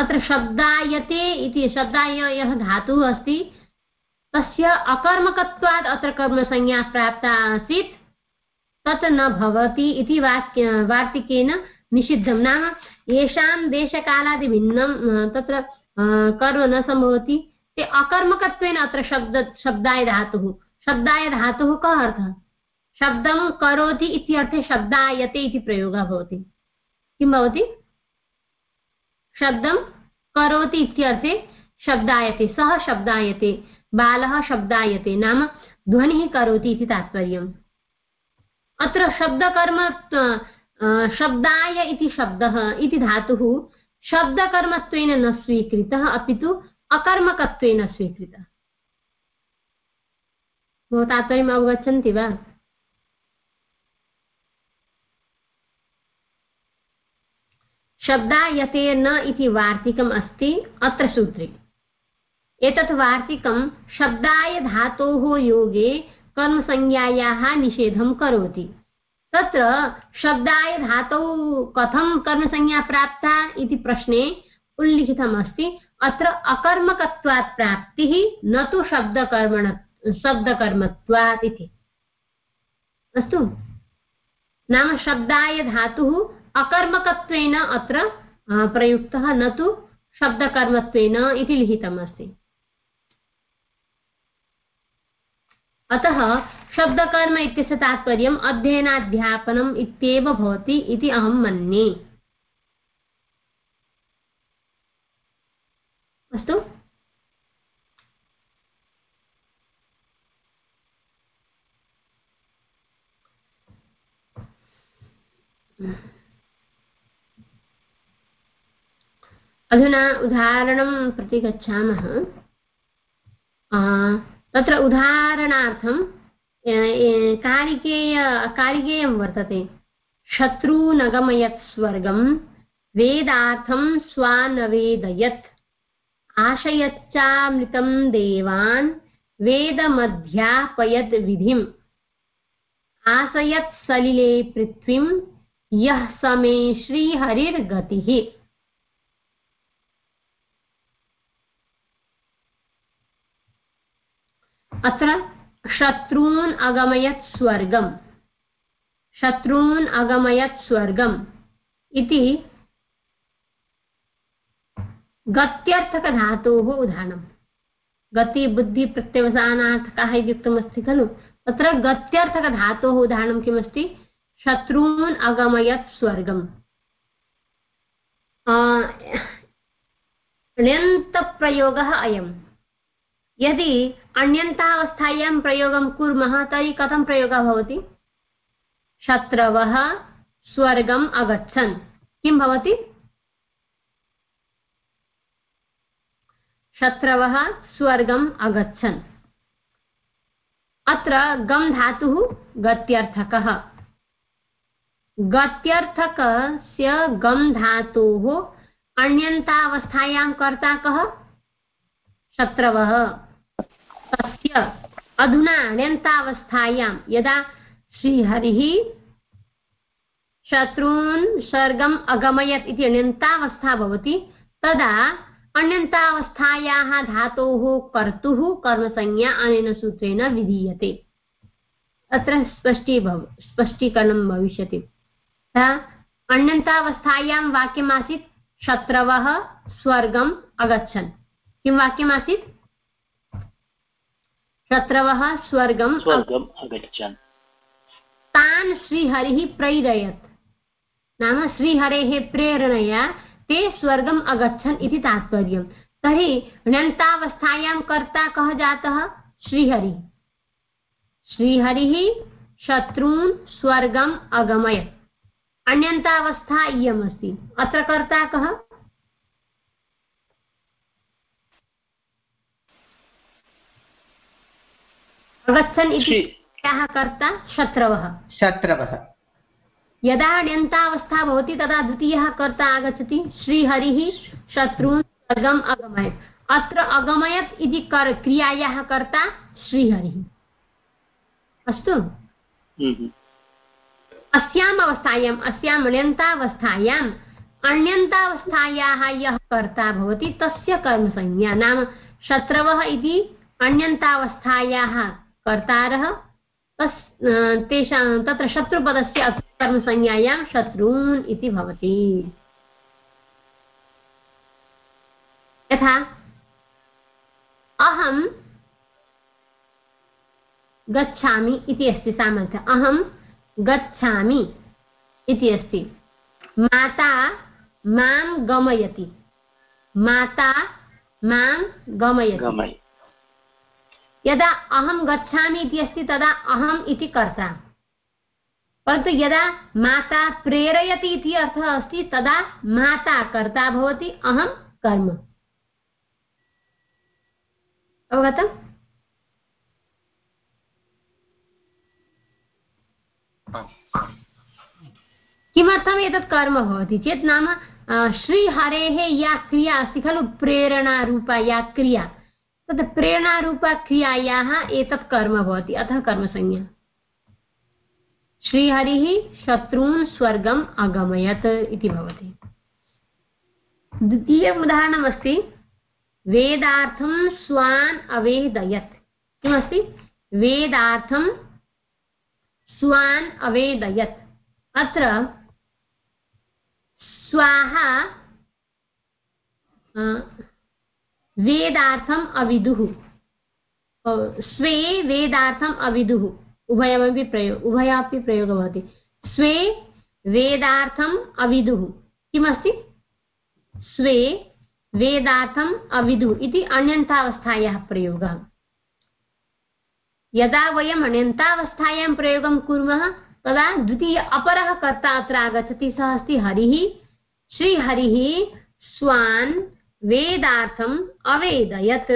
अत्र शब्दायते इति शब्दाय यः धातुः अस्ति। तस्य अकर्मकत्वात् अत्र कर्मसंज्ञा प्राप्ता आसीत्। तत् न भवति इति वाक्य, वार्तिकेन निषिद्धं। नाम येषां देशकालादिभिन्नं तत्र कर्म न सम्भवति। ते अकर्मकत्वेन अत्र शब्द, शब्दाय धातुः। शब्दाय धातुः कः अर्थः? शब्दं करोति इत्यर्थे शब्दायते इति प्रयोगः भवति। किं भवति? शब्दं करोति इत्यर्थे शब्दायते। सः शब्दायते। बालः शब्दायते, नाम ध्वनिः करोति इति तात्पर्यम्। अत्र शब्दकर्म शब्दाय इति शब्दः इति धातुः शब्दकर्मत्वेन न स्वीकृतः, अपि तु अकर्मकत्वेन स्वीकृतः। भवता तात्पर्यम् अवगच्छन्ति वा? शब्दायते न इति वार्तिकम् अस्ति अत्र सूत्रे। एतत् वार्तिकं शब्दाय धातोः योगे कर्मसंज्ञायाः निषेधं करोति। तत्र शब्दाय धातौ कथं कर्मसंज्ञा प्राप्ता इति प्रश्ने उल्लिखितमस्ति। अत्र अकर्मकत्वात् प्राप्तिः न तु शब्दकर्मण, शब्दकर्मत्वात् इति। अस्तु। नाम शब्दाय धातुः अकर्मकत्वेन अत्र प्रयुक्तः न तु शब्दकर्मत्वेन इति लिखितमस्ति। अतः शब्दकर्म इत्यस्य तात्पर्यम् अध्ययनाध्यापनम् इत्येव भवति इति अहं मन्ये। अस्तु? अधुना उदाहरणं प्रति गच्छामः। तत्र उदाहरणार्थं कारिकेय, कारिकेयं वर्तते। शत्रूनगमयत् स्वर्गं वेदार्थं स्वानवेदयत्। आशयच्चामृतं देवान्, वेदमध्यापयद् विधिम्। आसयत् सलिले पृथ्वीं, यः समे श्रीहरिर्गतिः। अत्र शत्रून् अगमयत् स्वर्गम्। शत्रून् अगमयत् स्वर्गम् इति गत्यर्थकधातोः उदाहरणम्। गतिबुद्धिप्रत्यवसानार्थकः इति उक्तमस्ति खलु। तत्र गत्यर्थकधातोः उदाहरणं किमस्ति? शत्रून् अगमयत् स्वर्गम्। ण्यन्तप्रयोगः अयम्। यदि अण्यन्तावस्थायां प्रयोगं कुर्मः, तर्हि कथं प्रयोगः भवति? शत्रवः स्वर्गम् अगच्छन्। किं भवति? शत्रवः स्वर्गम् अगच्छन्। अत्र गम् धातुः गत्यर्थकः। गत्यर्थकस्य गम् धातोः अण्यन्तावस्थायां कर्ता कः? शत्रवः। तस्य अधुना अण्यन्तावस्थायां यदा श्रीहरिः शत्रून् स्वर्गम् अगमयत् इति अण्यन्तावस्था भवति, तदा अण्यन्तावस्थायाः धातोः कर्तुः कर्मसंज्ञा अनेन सूत्रेण विधीयते। अत्र स्पष्टी भव, स्पष्टीकरणं भविष्यति। अण्यन्तावस्थायां वाक्यमासीत् शत्रवः स्वर्गम् अगच्छन्। किं वाक्यमासीत्? शत्रवः स्वर्गम् अगच्छन्। तान् श्रीहरिः प्रैरयत्। नाम श्रीहरेः प्रेरणया ते स्वर्गम् अगच्छन् इति तात्पर्यं तर्हि ण्यन्तावस्थायां कर्ता कः जातः? श्रीहरिः। श्रीहरिः शत्रून् स्वर्गम् अगमयत्। अन्यन्तावस्था इयमस्ति अत्र कर्ता कः? अगच्छन् इति कर्ता? शत्रवः। शत्रवः। यदा ण्यन्तावस्था भवति तदा द्वितीयः कर्ता आगच्छति। श्रीहरिः शत्रून् स्वर्गम् अगमयत्। अत्र अगमयत् इति कर क्रियायाः कर्ता श्रीहरिः। अस्तु? अस्याम् अवस्थायाम् अस्यां ण्यन्तावस्थायाम् अण्यन्तावस्थायाः यः कर्ता भवति तस्य कर्मसंज्ञा नाम शत्रवः इति अण्यन्तावस्थायाः कर्तारः, तस् तेषां, तत्र शत्रुपदस्य कर्मसंज्ञायां शत्रून् इति भवति। यथा, अहं गच्छामि इति अस्ति सामर्थ्य। अहं गच्छामि इति अस्ति। माता माँ गमयति। माता माँ गमयति। यदा अहं गच्छामि इति अस्ति, तदा अहम् इति कर्ता परन्तु यदा माता प्रेरयति इति अर्थः अस्ति, तदा माता कर्ता भवति, अहं कर्म। अवगतम्? किमर्थम् एतत् कर्म भवति? चेत् नाम श्रीहरेः या क्रिया अस्ति खलु? प्रेरणारूपा या क्रिया। तत् प्रेरणारूपक्रियायाः एतत् कर्म भवति, अतः कर्मसंज्ञा। श्रीहरिः शत्रून् स्वर्गम् अगमयत् इति भवति। द्वितीयम् उदाहरणमस्ति, वेदार्थं स्वान् अवेदयत्। किमस्ति? वेदार्थं स्वान् अवेदयत्। अत्र स्वाहा वेदार्थम् अविदुः। स्वे वेदार्थम् अविदुः। उभयमपि प्रयोग उभयापि प्रयोगः भवति। स्वे वेदार्थम् अविदुः। किमस्ति? स्वे वेदार्थम् अविदुः इति अण्यन्तावस्थायाः प्रयोगः। यदा वयम् अण्यन्तावस्थायां प्रयोगं कुर्मः, तदा द्वितीय अपरः कर्ता अत्र आगच्छति। सः अस्ति हरिः। श्रीहरिः स्वान् वेदार्थम् अवेदयत्।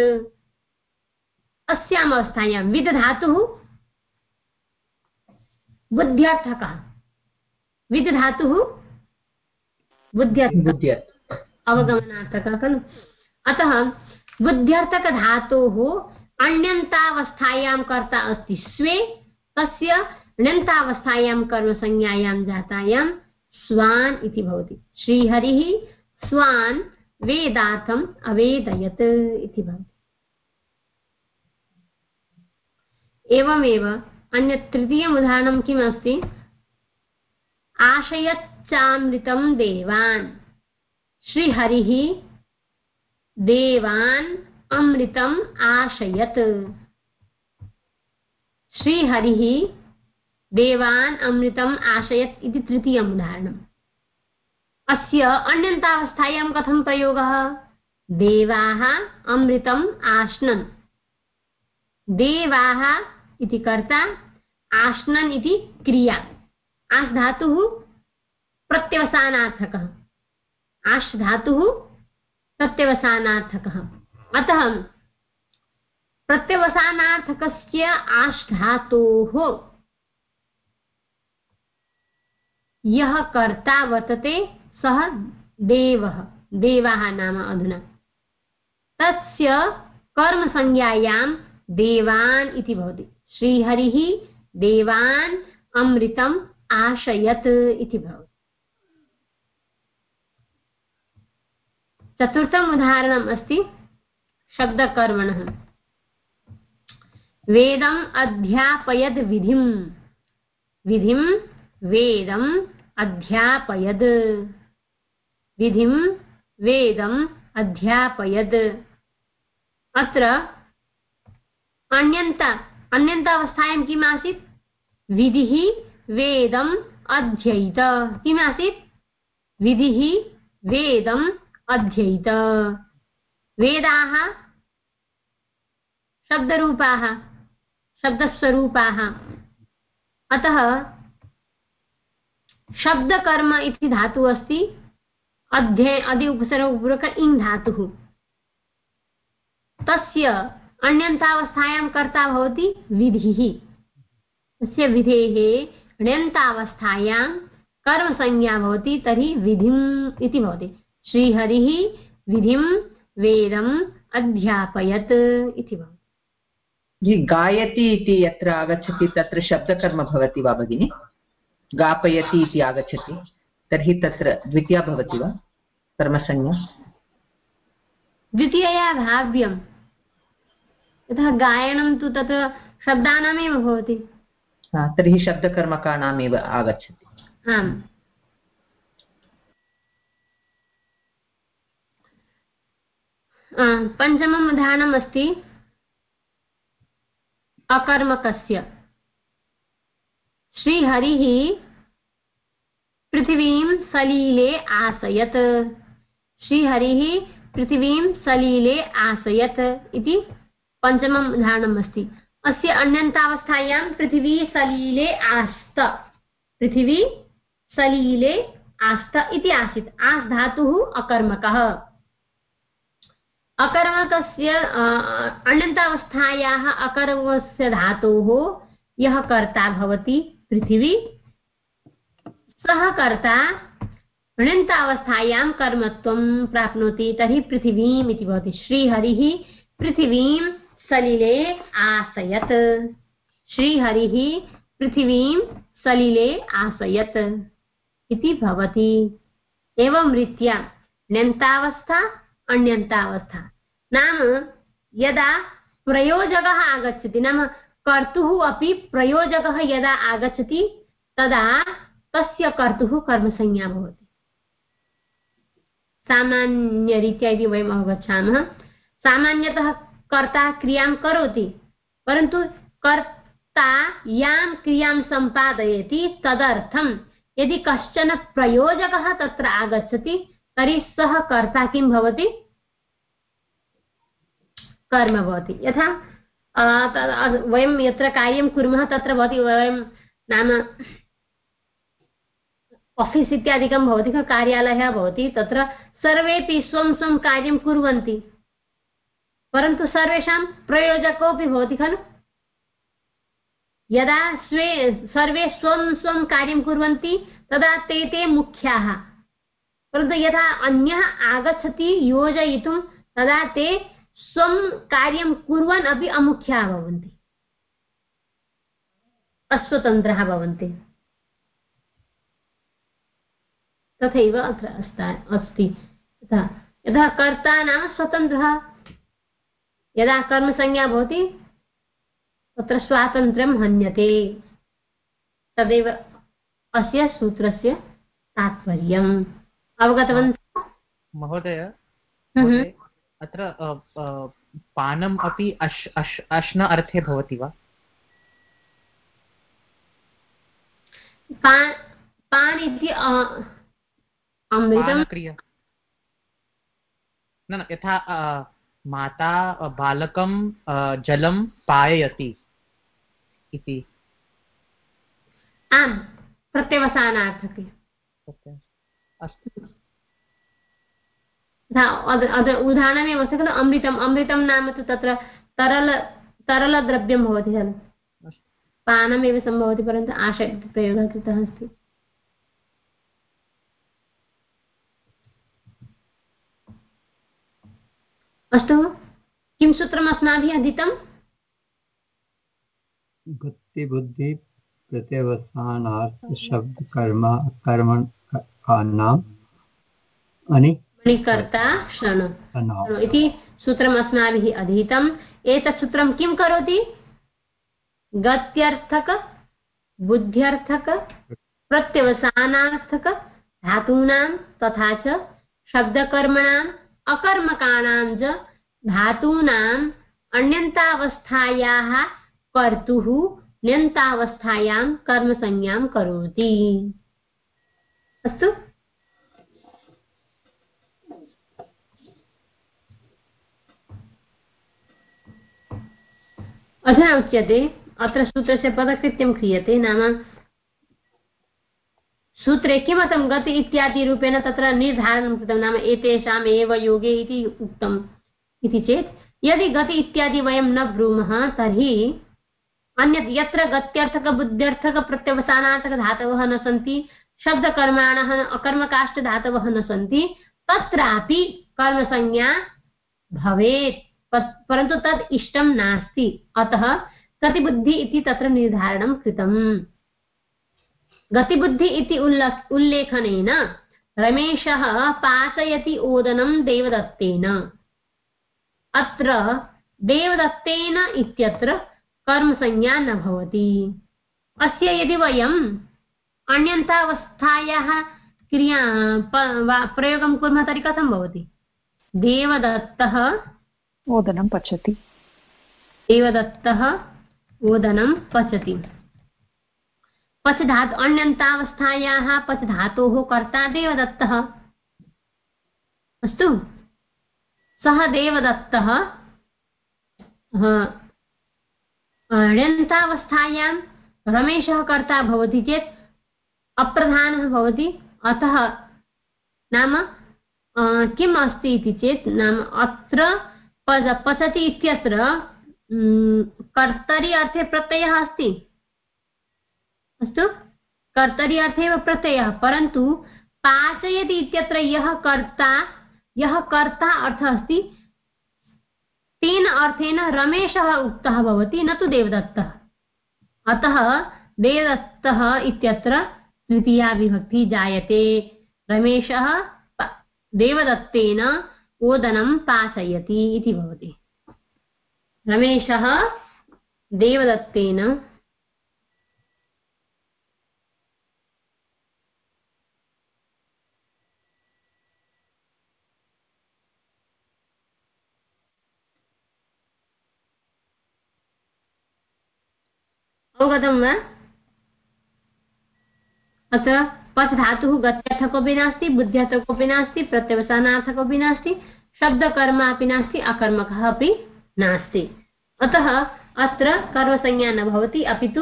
अस्याम् अवस्थायां विदधातुः बुद्ध्यर्थकः। विदधातुः बुद्ध्यर्थ अवगमनार्थकः खलु। अतः बुद्ध्यर्थकधातोः अण्यन्तावस्थायां कर्ता अस्ति स्वे तस्य ण्यन्तावस्थायां कर्मसंज्ञायां जातायां स्वान् इति भवति। श्रीहरिः स्वान् वेदार्थम् अवेदयत् इति भवति। एवमेव अन्यत् तृतीयम् उदाहरणं किम् अस्ति आशयच्चामृतं देवान्। श्रीहरिः देवान् अमृतम् आशयत्। श्रीहरिः देवान् अमृतम् आशयत् इति तृतीयम् उदाहरणम् अस्य अन्यन्तावस्थायां कथं प्रयोगः? देवाः अमृतम् आश्नन्। देवाः इति कर्ता, आश्नन् इति क्रिया। आश् धातुः प्रत्यवसानार्थकः। आश् धातुः प्रत्यवसानार्थकः। अतः प्रत्यवसानार्थकस्य आश् धातोः। यः कर्ता वर्तते सः देवः, देवाः नाम अधुना। तस्य कर्मसंज्ञायां देवान् इति भवति। श्रीहरिः देवान् अमृतम् आशयत् इति भवति। चतुर्थम् उदाहरणम् अस्ति, शब्दकर्मणः। वेदम् अध्यापयद् विधिं विधिं वेदम् अध्यापयद्। विधिं वेदम् अध्यापयद् अत्र अन्यन्त, अन्यन्तावस्थायां किम् आसीत् विधिः वेदम् अध्ययित। किम् आसीत् विधिः वेदम् अध्ययित। वेदाः शब्दरूपाः, शब्दस्वरूपाः। अतः शब्दकर्म इति धातुः अस्ति। अध्ये अदि उपसर्गपूर्वक इङ् धातुः। तस्य अण्यन्तावस्थायां कर्ता भवति विधिः। तस्य विधेः अण्यन्तावस्थायां कर्मसंज्ञा भवति, तर्हि विधिम् इति भवति। श्रीहरिः विधिं वेदम् अध्यापयत् इति भवति। गायति इति यत्र आगच्छति, तत्र शब्दकर्म भवति वा भगिनि? गापयति इति आगच्छति? तर्हि तत्र द्वितीया भवति वा? कर्मसंज्ञा? द्वितीयया भाव्यं यतः गायनं तु तत्र शब्दानामेव भवति। तर्हि शब्दकर्मकाणामेव आगच्छति। आम्। पञ्चमम् उदाहरणम् अस्ति। अकर्मकस्य। श्रीहरिः पृथिवीं सलीले आसयत्। श्रीहरिः पृथिवीं सलीले आसयत् इति पञ्चमम् उदाहरणम् अस्ति अस्य अन्यन्तावस्थायां पृथिवी सलीले आस्त। पृथिवी सलीले आस्त इति आसीत्। आस् धातुः अकर्मकः। अकर्मकस्य अण्यन्तावस्थायाः अकर्मस्य धातोः यः कर्ता भवति पृथिवी सः कर्ता? णन्तावस्थायां कर्मत्वं प्राप्नोति, तर्हि पृथिवीम् इति भवति। श्रीहरिः पृथिवीं सलिले आसयत्। श्रीहरिः पृथिवीं सलिले आसयत् इति भवति। एवं रीत्या ण्यन्तावस्था अन्यन्तावस्था। नाम यदा प्रयोजकः आगच्छति, नाम कर्तुः अपि प्रयोजकः यदा आगच्छति, तदा तस्य कर्तुः कर्मसंज्ञा भवति। सामान्यरीत्या यदि वयम् अवगच्छामः, सामान्यतः कर्ता क्रियाँ करोति, परन्तु कर्ता यां क्रियाँ सम्पादयति तदर्थं यदि कश्चन प्रयोजकः तत्र आगच्छति, तर्हि सः कर्ता किं भवति? कर्म भवति। यथा वयं यत्र कार्यं कुर्मः, तत्र भवति, वयं नाम आफीस् इत्यादिकं भवति खलु, कार्यालयः भवति, तत्र सर्वेपि स्वं स्वं कार्यं कुर्वन्ति। परन्तु सर्वेषां प्रयोजकोऽपि भवति खलु। यदा स्वे, सर्वे स्वं स्वं कार्यं कुर्वन्ति, तदा ते ते मुख्याः। परन्तु यथा अन्यः आगच्छति, योजयितुं, तदा ते स्वं कार्यं कुर्वन् अपि अमुख्याः भवन्ति। अस्वतन्त्राः भवन्ति। तथैव अत्र अस्ति यथा यथा कर्ता नाम स्वतन्त्रः। यदा कर्मसंज्ञा भवति तत्र स्वातन्त्र्यं हन्यते तदेव अस्य सूत्रस्य तात्पर्यम्। अवगतवन्तः? महोदय हम्म। अत्र पानम् अपि अश् अश् अश्न अर्थे भवति वा? पान् इति न न यथा माता बालकं जलं पाययति इति। आम् प्रत्यवसानार्थके। अस्तु। उदाहरणमेव अस्ति खलु अमृतम् अमृतं नाम तु तत्र तरल तरलद्रव्यं भवति खलु। पानमेव सम्भवति परन्तु आशयप्रयोगः कृतः अस्ति। अस्तु किं सूत्रम् अस्माभिः अधीतम् शृणु। इति सूत्रम् अस्माभिः अधीतम् एतत् सूत्रं किं करोति? गत्यर्थक बुद्ध्यर्थक प्रत्यवसानार्थक धातूनां तथा च शब्दकर्मणाम् अकर्मकाणां च धातूनाम् अन्यन्तावस्थायाः कर्तुः ण्यन्तावस्थायां कर्मसंज्ञां करोति। अस्तु। अधुना उच्यते, अत्र सूत्रस्य पदकृत्यं क्रियते, नाम सूत्रे किमर्थं गति इत्यादिरूपेण तत्र निर्धारणं कृतं नाम एतेषाम् एव योगे इति उक्तम् इति चेत्, यदि गति इत्यादि वयं न ब्रूमः, तर्हि अन्यत् यत्र गत्यर्थकबुद्ध्यर्थकप्रत्यवसानार्थकधातवः न सन्ति, शब्दकर्माणः, अकर्मकाष्ठधातवः न सन्ति, तत्रापि कर्मसंज्ञा भवेत् परन्तु तत् इष्टं नास्ति। अतः गतिबुद्धि इति तत्र निर्धारणं कृतम्। गतिबुद्धि इति उल्लेखनेन रमेशः पाचयति ओदनं देवदत्तेन। अत्र देवदत्तेन इत्यत्र कर्मसंज्ञा न भवति। अस्य यदि वयम् अन्यन्तावस्थायाः क्रिया प्रयोगं कुर्मः तर्हि कथं भवति? देवदत्तः ओदनं पचति। देवदत्तः ओदनं पचति। पच धातु अन्यन्तावस्थायाः पच धातोः कर्ता देवदत्तः। अस्तु। सः देवदत्तः ण्यन्तावस्थायां रमेशः कर्ता भवति चेत् अप्रधानः भवति। अतः नाम किम् अस्ति इति चेत् नाम अत्र पद पचति इत्यत्र कर्तरि अर्थे प्रत्ययः अस्ति। अस्तु कर्तरि अर्थे एव प्रत्ययः, परन्तु पाचयति इत्यत्र यः कर्ता यः कर्ता अर्थः अस्ति, तेन अर्थेन रमेशः उक्तः भवति, न तु देवदत्तः। अतः देवदत्तः इत्यत्र तृतीया विभक्तिः जायते। रमेशः देवदत्तेन ओदनं पाचयति इति भवति। रमेशः देवदत्तेन अवगतं वा? अत्र पच् धातुः गत्यर्थकोऽपि नास्ति, बुद्ध्यर्थकोऽपि नास्ति, प्रत्यवसानार्थकोऽपि नास्ति, शब्दकर्म अपि नास्ति, अकर्मकः अपि नास्ति। अतः अत्र कर्मसंज्ञा न भवति, अपि तु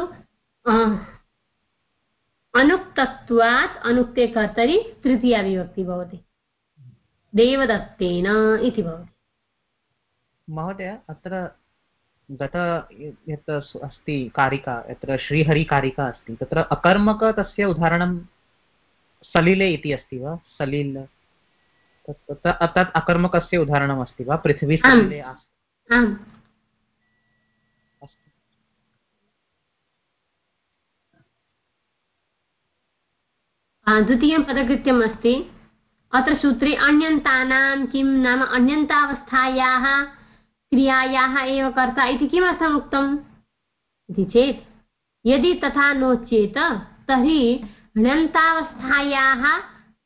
अनुक्तत्वात् अनुक्ते कर्तरि तृतीया विभक्ति भवति। देवदत्तेन इति भवति। महोदय, अत्र गत यत् अस्ति कारिका यत्र श्रीहरिकारिका अस्ति तत्र अकर्मक तस्य उदाहरणं सलिले इति अस्ति वा? सलिल। तत् अकर्मकस्य उदाहरणमस्ति वा? पृथिवी सलिले द्वितीयं पदकृत्यम् अस्ति। अत्र सूत्रे अन्यन्तानां किं नाम अन्यन्तावस्थायाः क्रियायाः एव कर्ता इति किमर्थम् उक्तम् इति चेत्, यदि तथा नो चेत्, तर्हि ण्यन्तावस्थायाः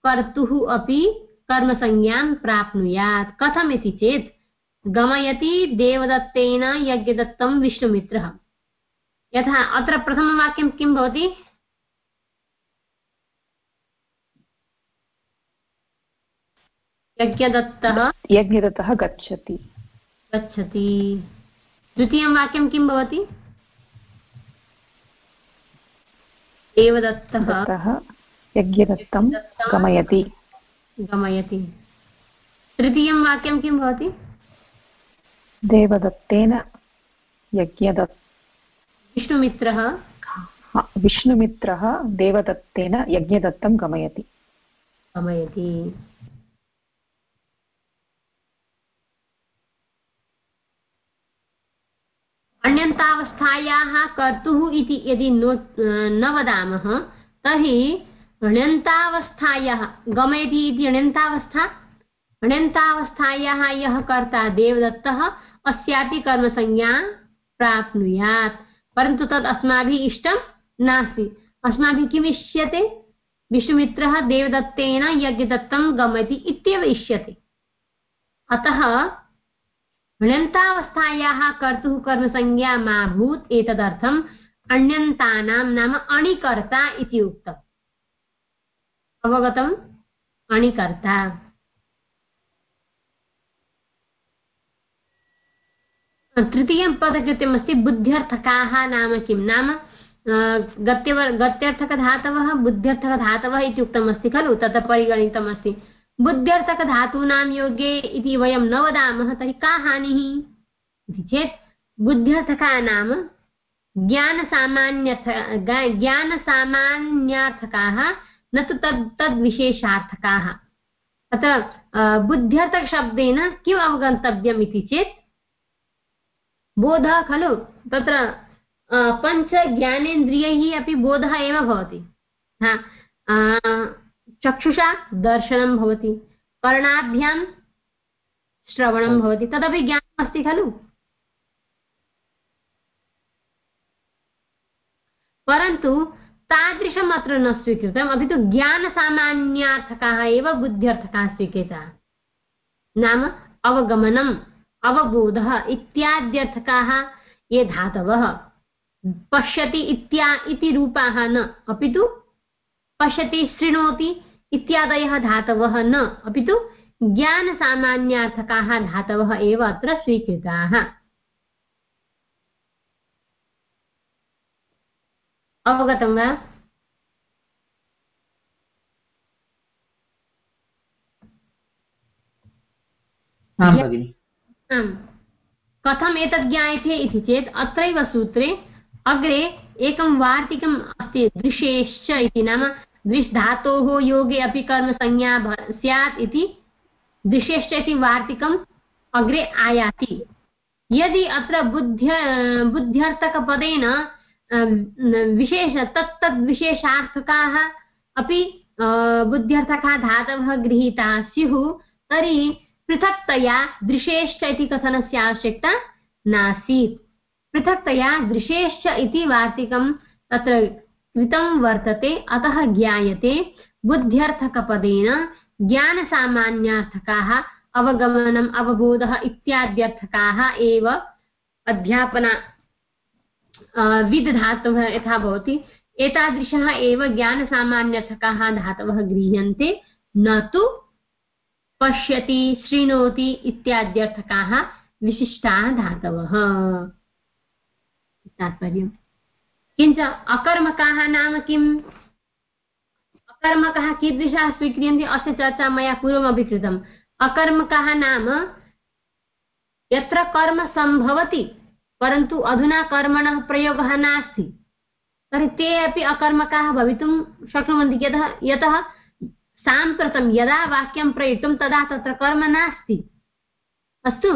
कर्तुः अपि कर्मसंज्ञां प्राप्नुयात्। कथम् इति चेत्, गमयति देवदत्तेन यज्ञदत्तं विष्णुमित्रः। यथा, अत्र प्रथमवाक्यं किं भवति? यज्ञदत्तः यज्ञदत्तः गच्छति। गच्छति। द्वितीयं वाक्यं किं भवति? देवदत्तः यज्ञदत्तं गमयति। गमयति। तृतीयं वाक्यं किं भवति? देवदत्तेन यज्ञदत्त विष्णुमित्रः। विष्णुमित्रः देवदत्तेन यज्ञदत्तं गमयति। गमयति। अण्यन्तावस्थायाः कर्तुः इति यदि नो वदामः, तर्हि अण्यन्तावस्थायाः गमयति इति अण्यन्तावस्था अण्यन्तावस्थायाः यः कर्ता देवदत्तः, अस्यापि कर्मसंज्ञा प्राप्नुयात्, परन्तु तद् अस्माभिः इष्टं नास्ति। अस्माभिः किम् इष्यते? विष्णुमित्रः देवदत्तेन यज्ञदत्तं गमति इत्येव इष्यते। अतः ण्यन्तावस्थायाः कर्तुः कर्मसंज्ञा मा भूत् एतदर्थम् अण्यन्तानां नाम अणिकर्ता इति उक्तम्। अवगतम्? अणिकर्ता। तृतीयं पदकृत्यमस्ति बुद्ध्यर्थकाः नाम किं नाम गत्यव, गत्यर्थकधातवः, बुद्ध्यर्थकधातवः इति उक्तमस्ति खलु? तत् परिगणितमस्ति। बुद्ध्यर्थकधातूनां योगे इति वयं न वदामः, तर्हि का हानिः? इति चेत् बुद्ध्यर्थका नाम ज्ञानसामान्यर्थ ज्ञानसामान्यार्थकाः, न तु तद्, तद्विशेषार्थकाः। अतः बुद्ध्यर्थकशब्देन किम् अवगन्तव्यम् इति चेत्, बोधः खलु, तत्र पञ्चज्ञानेन्द्रियैः अपि बोधः एव भवति। चक्षुषा दर्शनं भवति कर्णाभ्यां श्रवणं भवति। तदपि ज्ञानम् अस्ति खलु? परन्तु तादृशम् अत्र न स्वीकृतम्। अपि तु ज्ञानसामान्यार्थकाः एव बुद्ध्यर्थकाः स्वीकृताः। नाम अवगमनम् अवबोधः इत्याद्यर्थकाः ये धातवः। पश्यति इत्या इति रूपाः न। अपि तु पश्यति शृणोति इत्यादयः धातवः न। अपि तु ज्ञानसामान्यार्थकाः धातवः एव अत्र स्वीकृताः। अवगतं वा? आम् कथम् एतत् ज्ञायते इति चेत् अत्रैव सूत्रे अग्रे एकं वार्तिकम् अस्ति दृशेश्च इति नाम धातोः योगे अपि कर्मसंज्ञा स्यात् इति दृशेश्च इति वार्तिकम् अग्रे आयाति। यदि अत्र बुद्ध्य, बुद्ध्यर्थकपदेन विशेष तत् तद् विशेषार्थकाः अपि बुद्ध्यर्थकाः धातवः गृहीताः स्युः, तर्हि पृथक्तया दृशेश्च इति कथनस्य आवश्यकता नासीत्। पृथक्तया दृशेश्च इति वार्तिकं तत्र कृतं वर्तते, अतः ज्ञायते। बुद्ध्यर्थकपदेन, ज्ञानसामान्यार्थकाः, अवगमनम् अवबोधः इत्याद्यर्थकाः एव अध्यापना विदधातवः यथा भवति। एतादृशः एव ज्ञानसामान्यर्थकाः धातवः गृह्यन्ते। न तु पश्यति, शृणोति इत्याद्यर्थकाः विशिष्टाः धातवः। तात्पर्यम्। किञ्च अकर्मकाः नाम किम्? अकर्मकः कीदृशाः स्वीक्रियन्ते? अस्य चर्चा मया पूर्वमपि कृतम् अकर्मकः नाम यत्र कर्म सम्भवति, परन्तु अधुना कर्मणः प्रयोगः नास्ति। तर्हि ते अपि अकर्मकाः भवितुं शक्नुवन्ति। यतः यतः साम्प्रतं यदा वाक्यं प्रयुक्तं तदा तत्र कर्म नास्ति। अस्तु?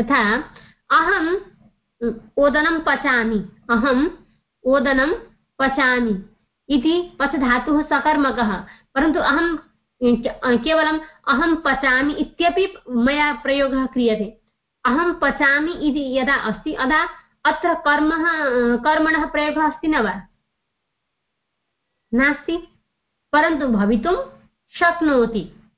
यथा, अहम्, ओदनं पचामि। अहम् ओदनं पचामि। इति पच धातुः सकर्मकः। परन्तु अहं केवलम् अहं पचामि इत्यपि मया प्रयोगः क्रियते। अहं पचामि इति यदा अस्ति, अदा अत्र कर्मः, कर्मणः प्रयोगः अस्ति न वा? नास्ति? परन्तु भवितुं शक्नोति।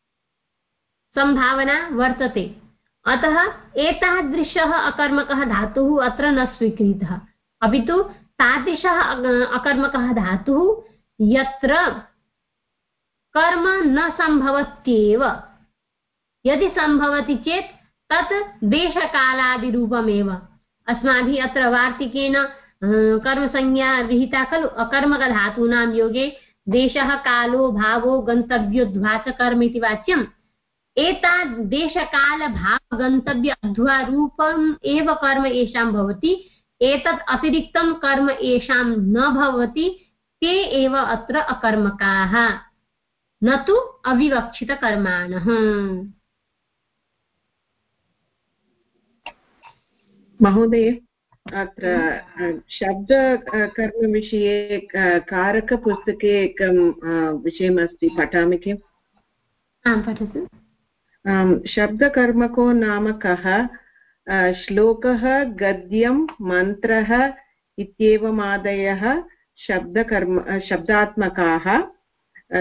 सम्भावना वर्तते। अतः एतादृशः अकर्मकः धातुः अत्र न स्वीकृतः। अपि तु तादृशः अकर्मकः धातुः यत्र कर्म न सम्भवत्येव। यदि सम्भवति चेत् तत् देशकालादिरूपमेव। अस्माभिः अत्र वार्तिकेन कर्मसंज्ञा विहिता खलु। अकर्मकधातूनां योगे देशः, कालो, भावो गन्तव्योध्वा च कर्म इति वाच्यम्। एताद् देशकालभावगन्तव्य अध्वारूपम् एव कर्म येषां भवति। एतत् अतिरिक्तं कर्म येषां न भवति ते एव अत्र अकर्मकाः। न तु अविवक्षितकर्माणः। महोदय अत्र शब्दकर्मविषये कारकपुस्तके एकं विषयमस्ति पठामि किम्? आं पठतु। शब्दकर्मको नाम कः? श्लोकः गद्यं मन्त्रः इत्येवमादयः शब्दकर्म शब्दात्मकाः।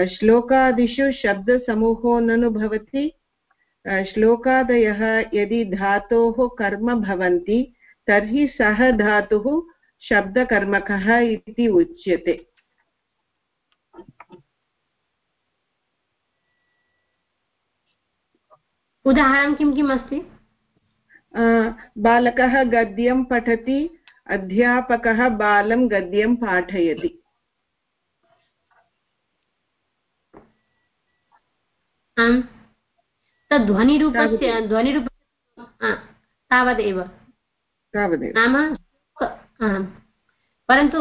श्लोकादिषु शब्दसमूहो ननु भवति। श्लोकादयः यदि धातोः कर्म भवन्ति, तर्हि सः धातुः शब्दकर्मकः इति उच्यते। उदाहरणं किं किम् अस्ति बालकः गद्यं पठति अध्यापकः बालं गद्यं पाठयति। तद्ध्वनिरूपस्य ध्वनिरूप तावदेव। तावदेव। नाम परन्तु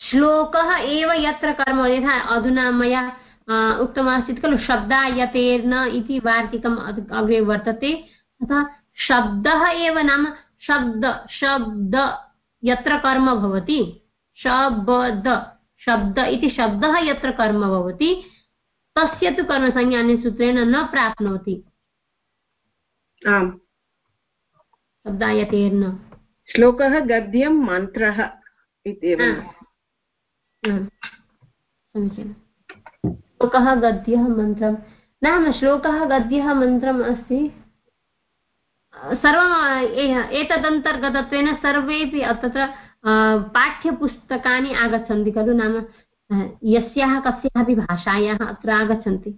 श्लोकः एव यत्र कर्म यथा अधुना मया उक्तमासीत् खलु शब्दायतेर्न इति वार्तिकम् अग्रे वर्तते। तथा शब्दः एव नाम शब्द शब्द यत्र कर्म भवति शब्द शब्द इति शब्दः यत्र कर्म भवति तस्य तु कर्मसंज्ञान्यसूत्रेण न प्राप्नोति। आम्। शब्दायतेर्न श्लोकः गद्यं मन्त्रः इत्येव। समीचीनम् श्लोकः गद्यः मन्त्रं। नाम श्लोकः गद्यः मन्त्रम् अस्ति। सर्वम् एतदन्तर्गतत्वेन सर्वेपि तत्र पाठ्यपुस्तकानि आगच्छन्ति खलु नाम यस्याः कस्यापि भाषायाः अत्र आगच्छन्ति।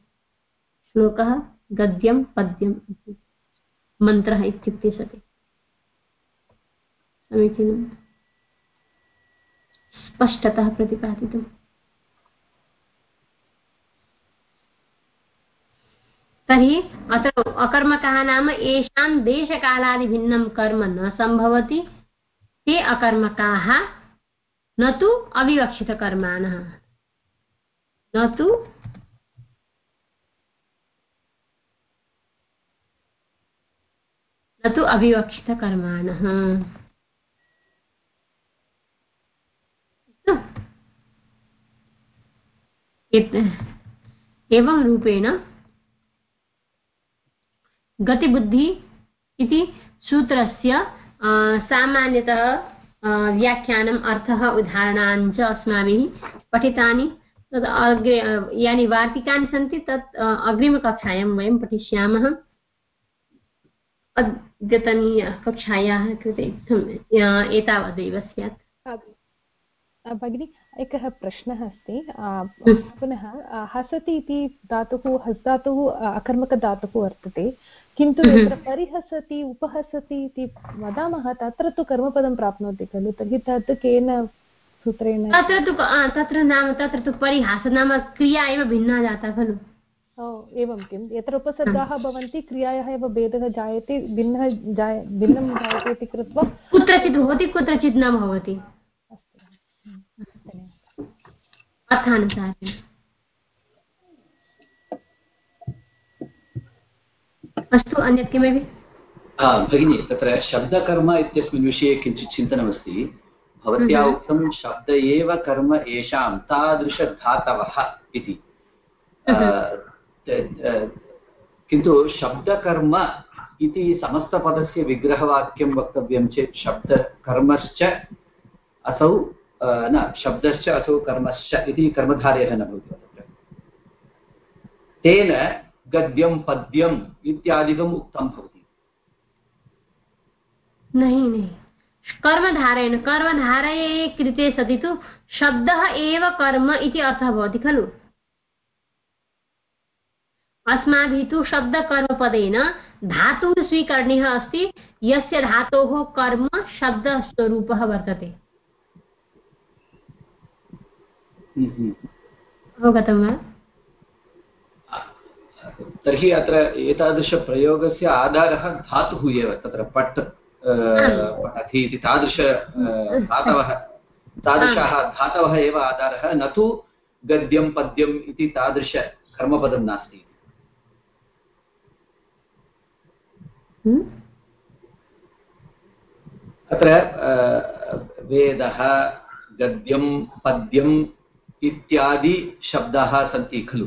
श्लोकः, गद्यं, पद्यम् इति। मन्त्रः इत्युक्ते सति। समीचीनं। स्पष्टतः प्रतिपादितम्। तर्हि अत्र अकर्मकः नाम येषां देशकालादिभिन्नं कर्म न सम्भवति। ते अकर्मकाः न तु अविवक्षितकर्माणः। न तु न तु अविवक्षितकर्माणः। एवं रूपेण गतिबुद्धि इति सूत्रस्य सामान्यतः व्याख्यानम् अर्थः उदाहरणानि च अस्माभिः पठितानि। तद् अग्रे यानि वार्तिकानि सन्ति तत् अग्रिमकक्षायां वयं पठिष्यामः। अद्यतनीयकक्षायाः कृते एतावदेव स्यात्। भगिनि एकः प्रश्नः अस्ति। पुनः हसति इति धातुः हस् धातुः अकर्मकधातुः वर्तते। किन्तु यत्र परिहसति उपहसति इति वदामः तत्र तु कर्मपदं प्राप्नोति खलु। तर्हि तत् केन सूत्रेण? तत्र तु तत्र नाम तत्र तु परिहास नाम क्रिया एव भिन्ना जाता खलु। ओ एवं किं? यत्र उपसर्गाः भवन्ति क्रियायाः एव भेदः जायते भिन्नः जाय भिन्नं जायते इति कृत्वा कुत्रचित् भवति कुत्रचित् न भवति। अर्थानुसारेण अस्तु अन्यत् किमपि भगिनि तत्र शब्दकर्म इत्यस्मिन् विषये किञ्चित् चिन्तनमस्ति भवत्या हम्म। उक्तं शब्द एव कर्म येषां तादृशधातवः इति हम्म। किन्तु शब्दकर्म इति समस्तपदस्य विग्रहवाक्यं वक्तव्यं चेत् शब्दकर्मश्च असौ न, शब्दश्च असौ कर्मश्च इति कर्मधारयः न भवति तेन गद्यं पद्यम् इत्यादिकम् उक्तं भवति। कर्मधारेण, कर्मधारये कृते सति तु शब्दः एव कर्म इति अर्थः भवति खलु। अस्माभिः तु शब्दकर्मपदेन धातुः स्वीकरणीयः अस्ति, यस्य धातोः कर्म शब्दस्वरूपः वर्तते। अवगतं वा? तर्हि अत्र एतादृशप्रयोगस्य आधारः धातुः एव तत्र पट् पठति इति तादृश धातवः तादृशाः धातवः एव आधारः न तु गद्यं पद्यम् इति तादृशकर्मपदं नास्ति. अत्र वेदः गद्यं पद्यम् इत्यादि शब्दाः सन्ति खलु।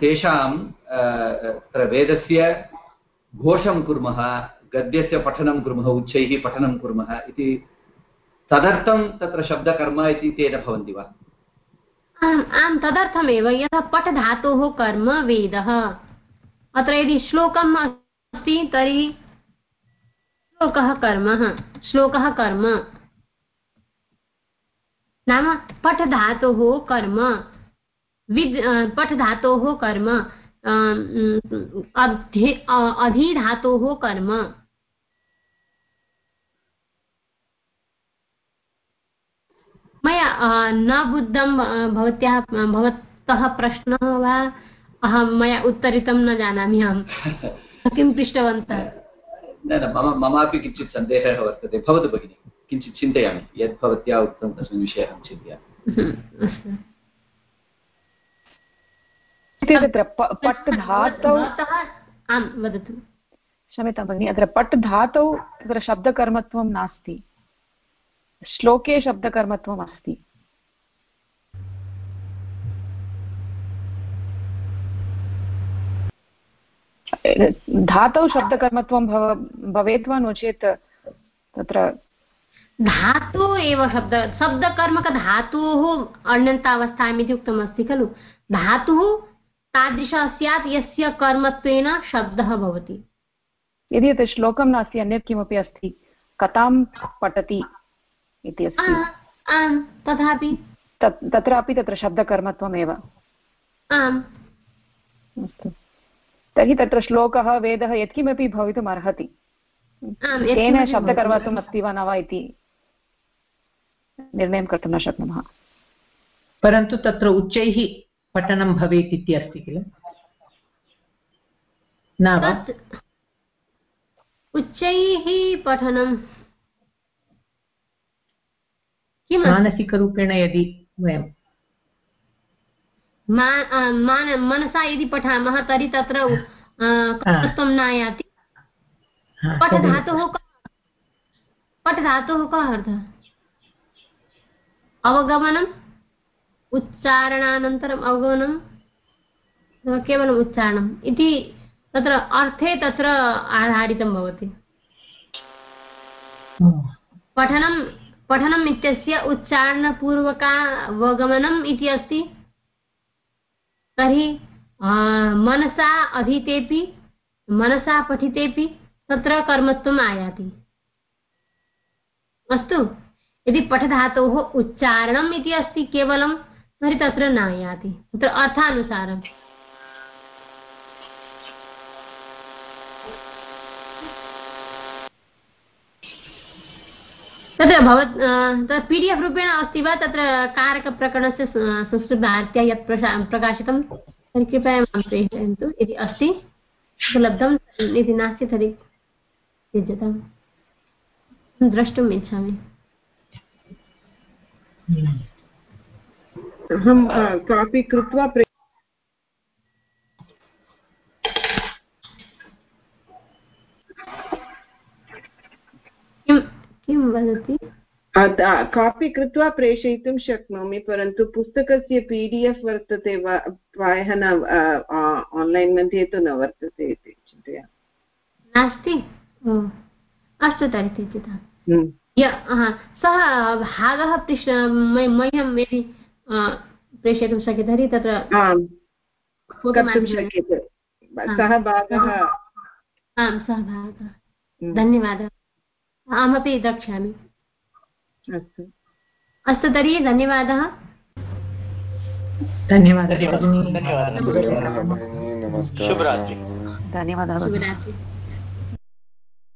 तेषां तत्र वेदस्य घोषं कुर्मः गद्यस्य पठनं कुर्मः उच्चैः पठनं कुर्मः इति तदर्थं तत्र शब्दकर्म इति तेन भवन्ति वा? आम् आं तदर्थमेव। यथा पठ धातोः कर्म वेदः। अत्र यदि श्लोकम् अस्ति तर्हि श्लोकः कर्म। श्लोकः कर्म। नाम पठ धातोः कर्म। विद् पठ धातोः कर्म। अधिधातोः कर्म। मया न बुद्धं भवत्याः भवतः प्रश्नः वा? अहं, मया उत्तरितं न जानामि अहं। किं पृष्टवन्तः? न न, मम, ममापि किञ्चित् सन्देहः वर्तते। भवतु भगिनि। किञ्चित् चिन्तयामि यद् भवत्या उक्तं तस्मिन् विषये अहं चिन्तयामि। तत्र पट् धातौ आं वदतु। क्षम्यतां भगिनि अत्र पट् धातौ तत्र शब्दकर्मत्वं नास्ति। श्लोके शब्दकर्मत्वम् अस्ति। धातौ शब्दकर्मत्वं भव भवेत् वा नो चेत् तत्र धातु एव शब्द शब्दकर्मकधातुः अण्यन्तावस्थायाम् इति उक्तमस्ति खलु। धातुः तादृशः स्यात् यस्य कर्मत्वेन शब्दः भवति। यदि तत् श्लोकं नास्ति अन्यत् किमपि अस्ति? कथां पठति इति अस्ति। आम् तथापि। तत्रापि तत्र शब्दकर्मत्वमेव। आम्। अस्तु। तर्हि तत्र श्लोकः वेदः यत्किमपि भवितुम् अर्हति तेन शब्दकर्मत्वम् अस्ति वा न वा इति निर्णयं कर्तुं न शक्नुमः। परन्तु तत्र उच्चैः पठनं भवेत् इति अस्ति किल? न वा? उच्चैः पठनं मानसिकरूपेण यदि वयं मनसा यदि पठामः तर्हि तत्र कर्तृत्वं न आयाति पठधातुः पठधातुः कः अर्थः? अवगमनम् उच्चारणानन्तरम् अवगमनं केवलम् उच्चारणम्। इति तत्र अर्थे तत्र आधारितं भवति। पठनं पठनम् इत्यस्य उच्चारणपूर्वकावगमनम् इति अस्ति। तर्हि मनसा अधीतेपि मनसा पठितेपि तत्र कर्मत्वम् आयाति। अस्तु। यदि पठधातोः उच्चारणम् इति अस्ति केवलं, तर्हि तत्र न आयाति तत्र अर्थानुसारम्। तत्र भवत् पी डि एफ् रूपेण अस्ति वा? तत्र कारकप्रकरणस्य संस्कृतभारत्या यत् प्रकाशितं, तर्हि कृपया माँ प्रेषयन्तु। यदि अस्ति, उपलब्धं यदि नास्ति, तर्हि त्यज्यताम् द्रष्टुम् इच्छामि। अहं कापि कृत्वा प्रे किं वदति? कापि कृत्वा प्रेषयितुं शक्नोमि परन्तु पुस्तकस्य पी डि एफ् वर्तते वा प्रायः न आन्लैन् मध्ये तु न वर्तते इति चिन्तयामि। नास्ति? अस्तु तर्हि त्यज्यताम् सः भागः पृष्ठ मह्यं यदि प्रेषयितुं शक्यते तर्हि तत्र कर्तुं शक्यते। सः भागः आं सः भागः। धन्यवादः। अहमपि द्रक्ष्यामि। अस्तु। अस्तु तर्हि धन्यवादः। धन्यवादः धन्यवादः। शुभरात्रि। धन्यवादः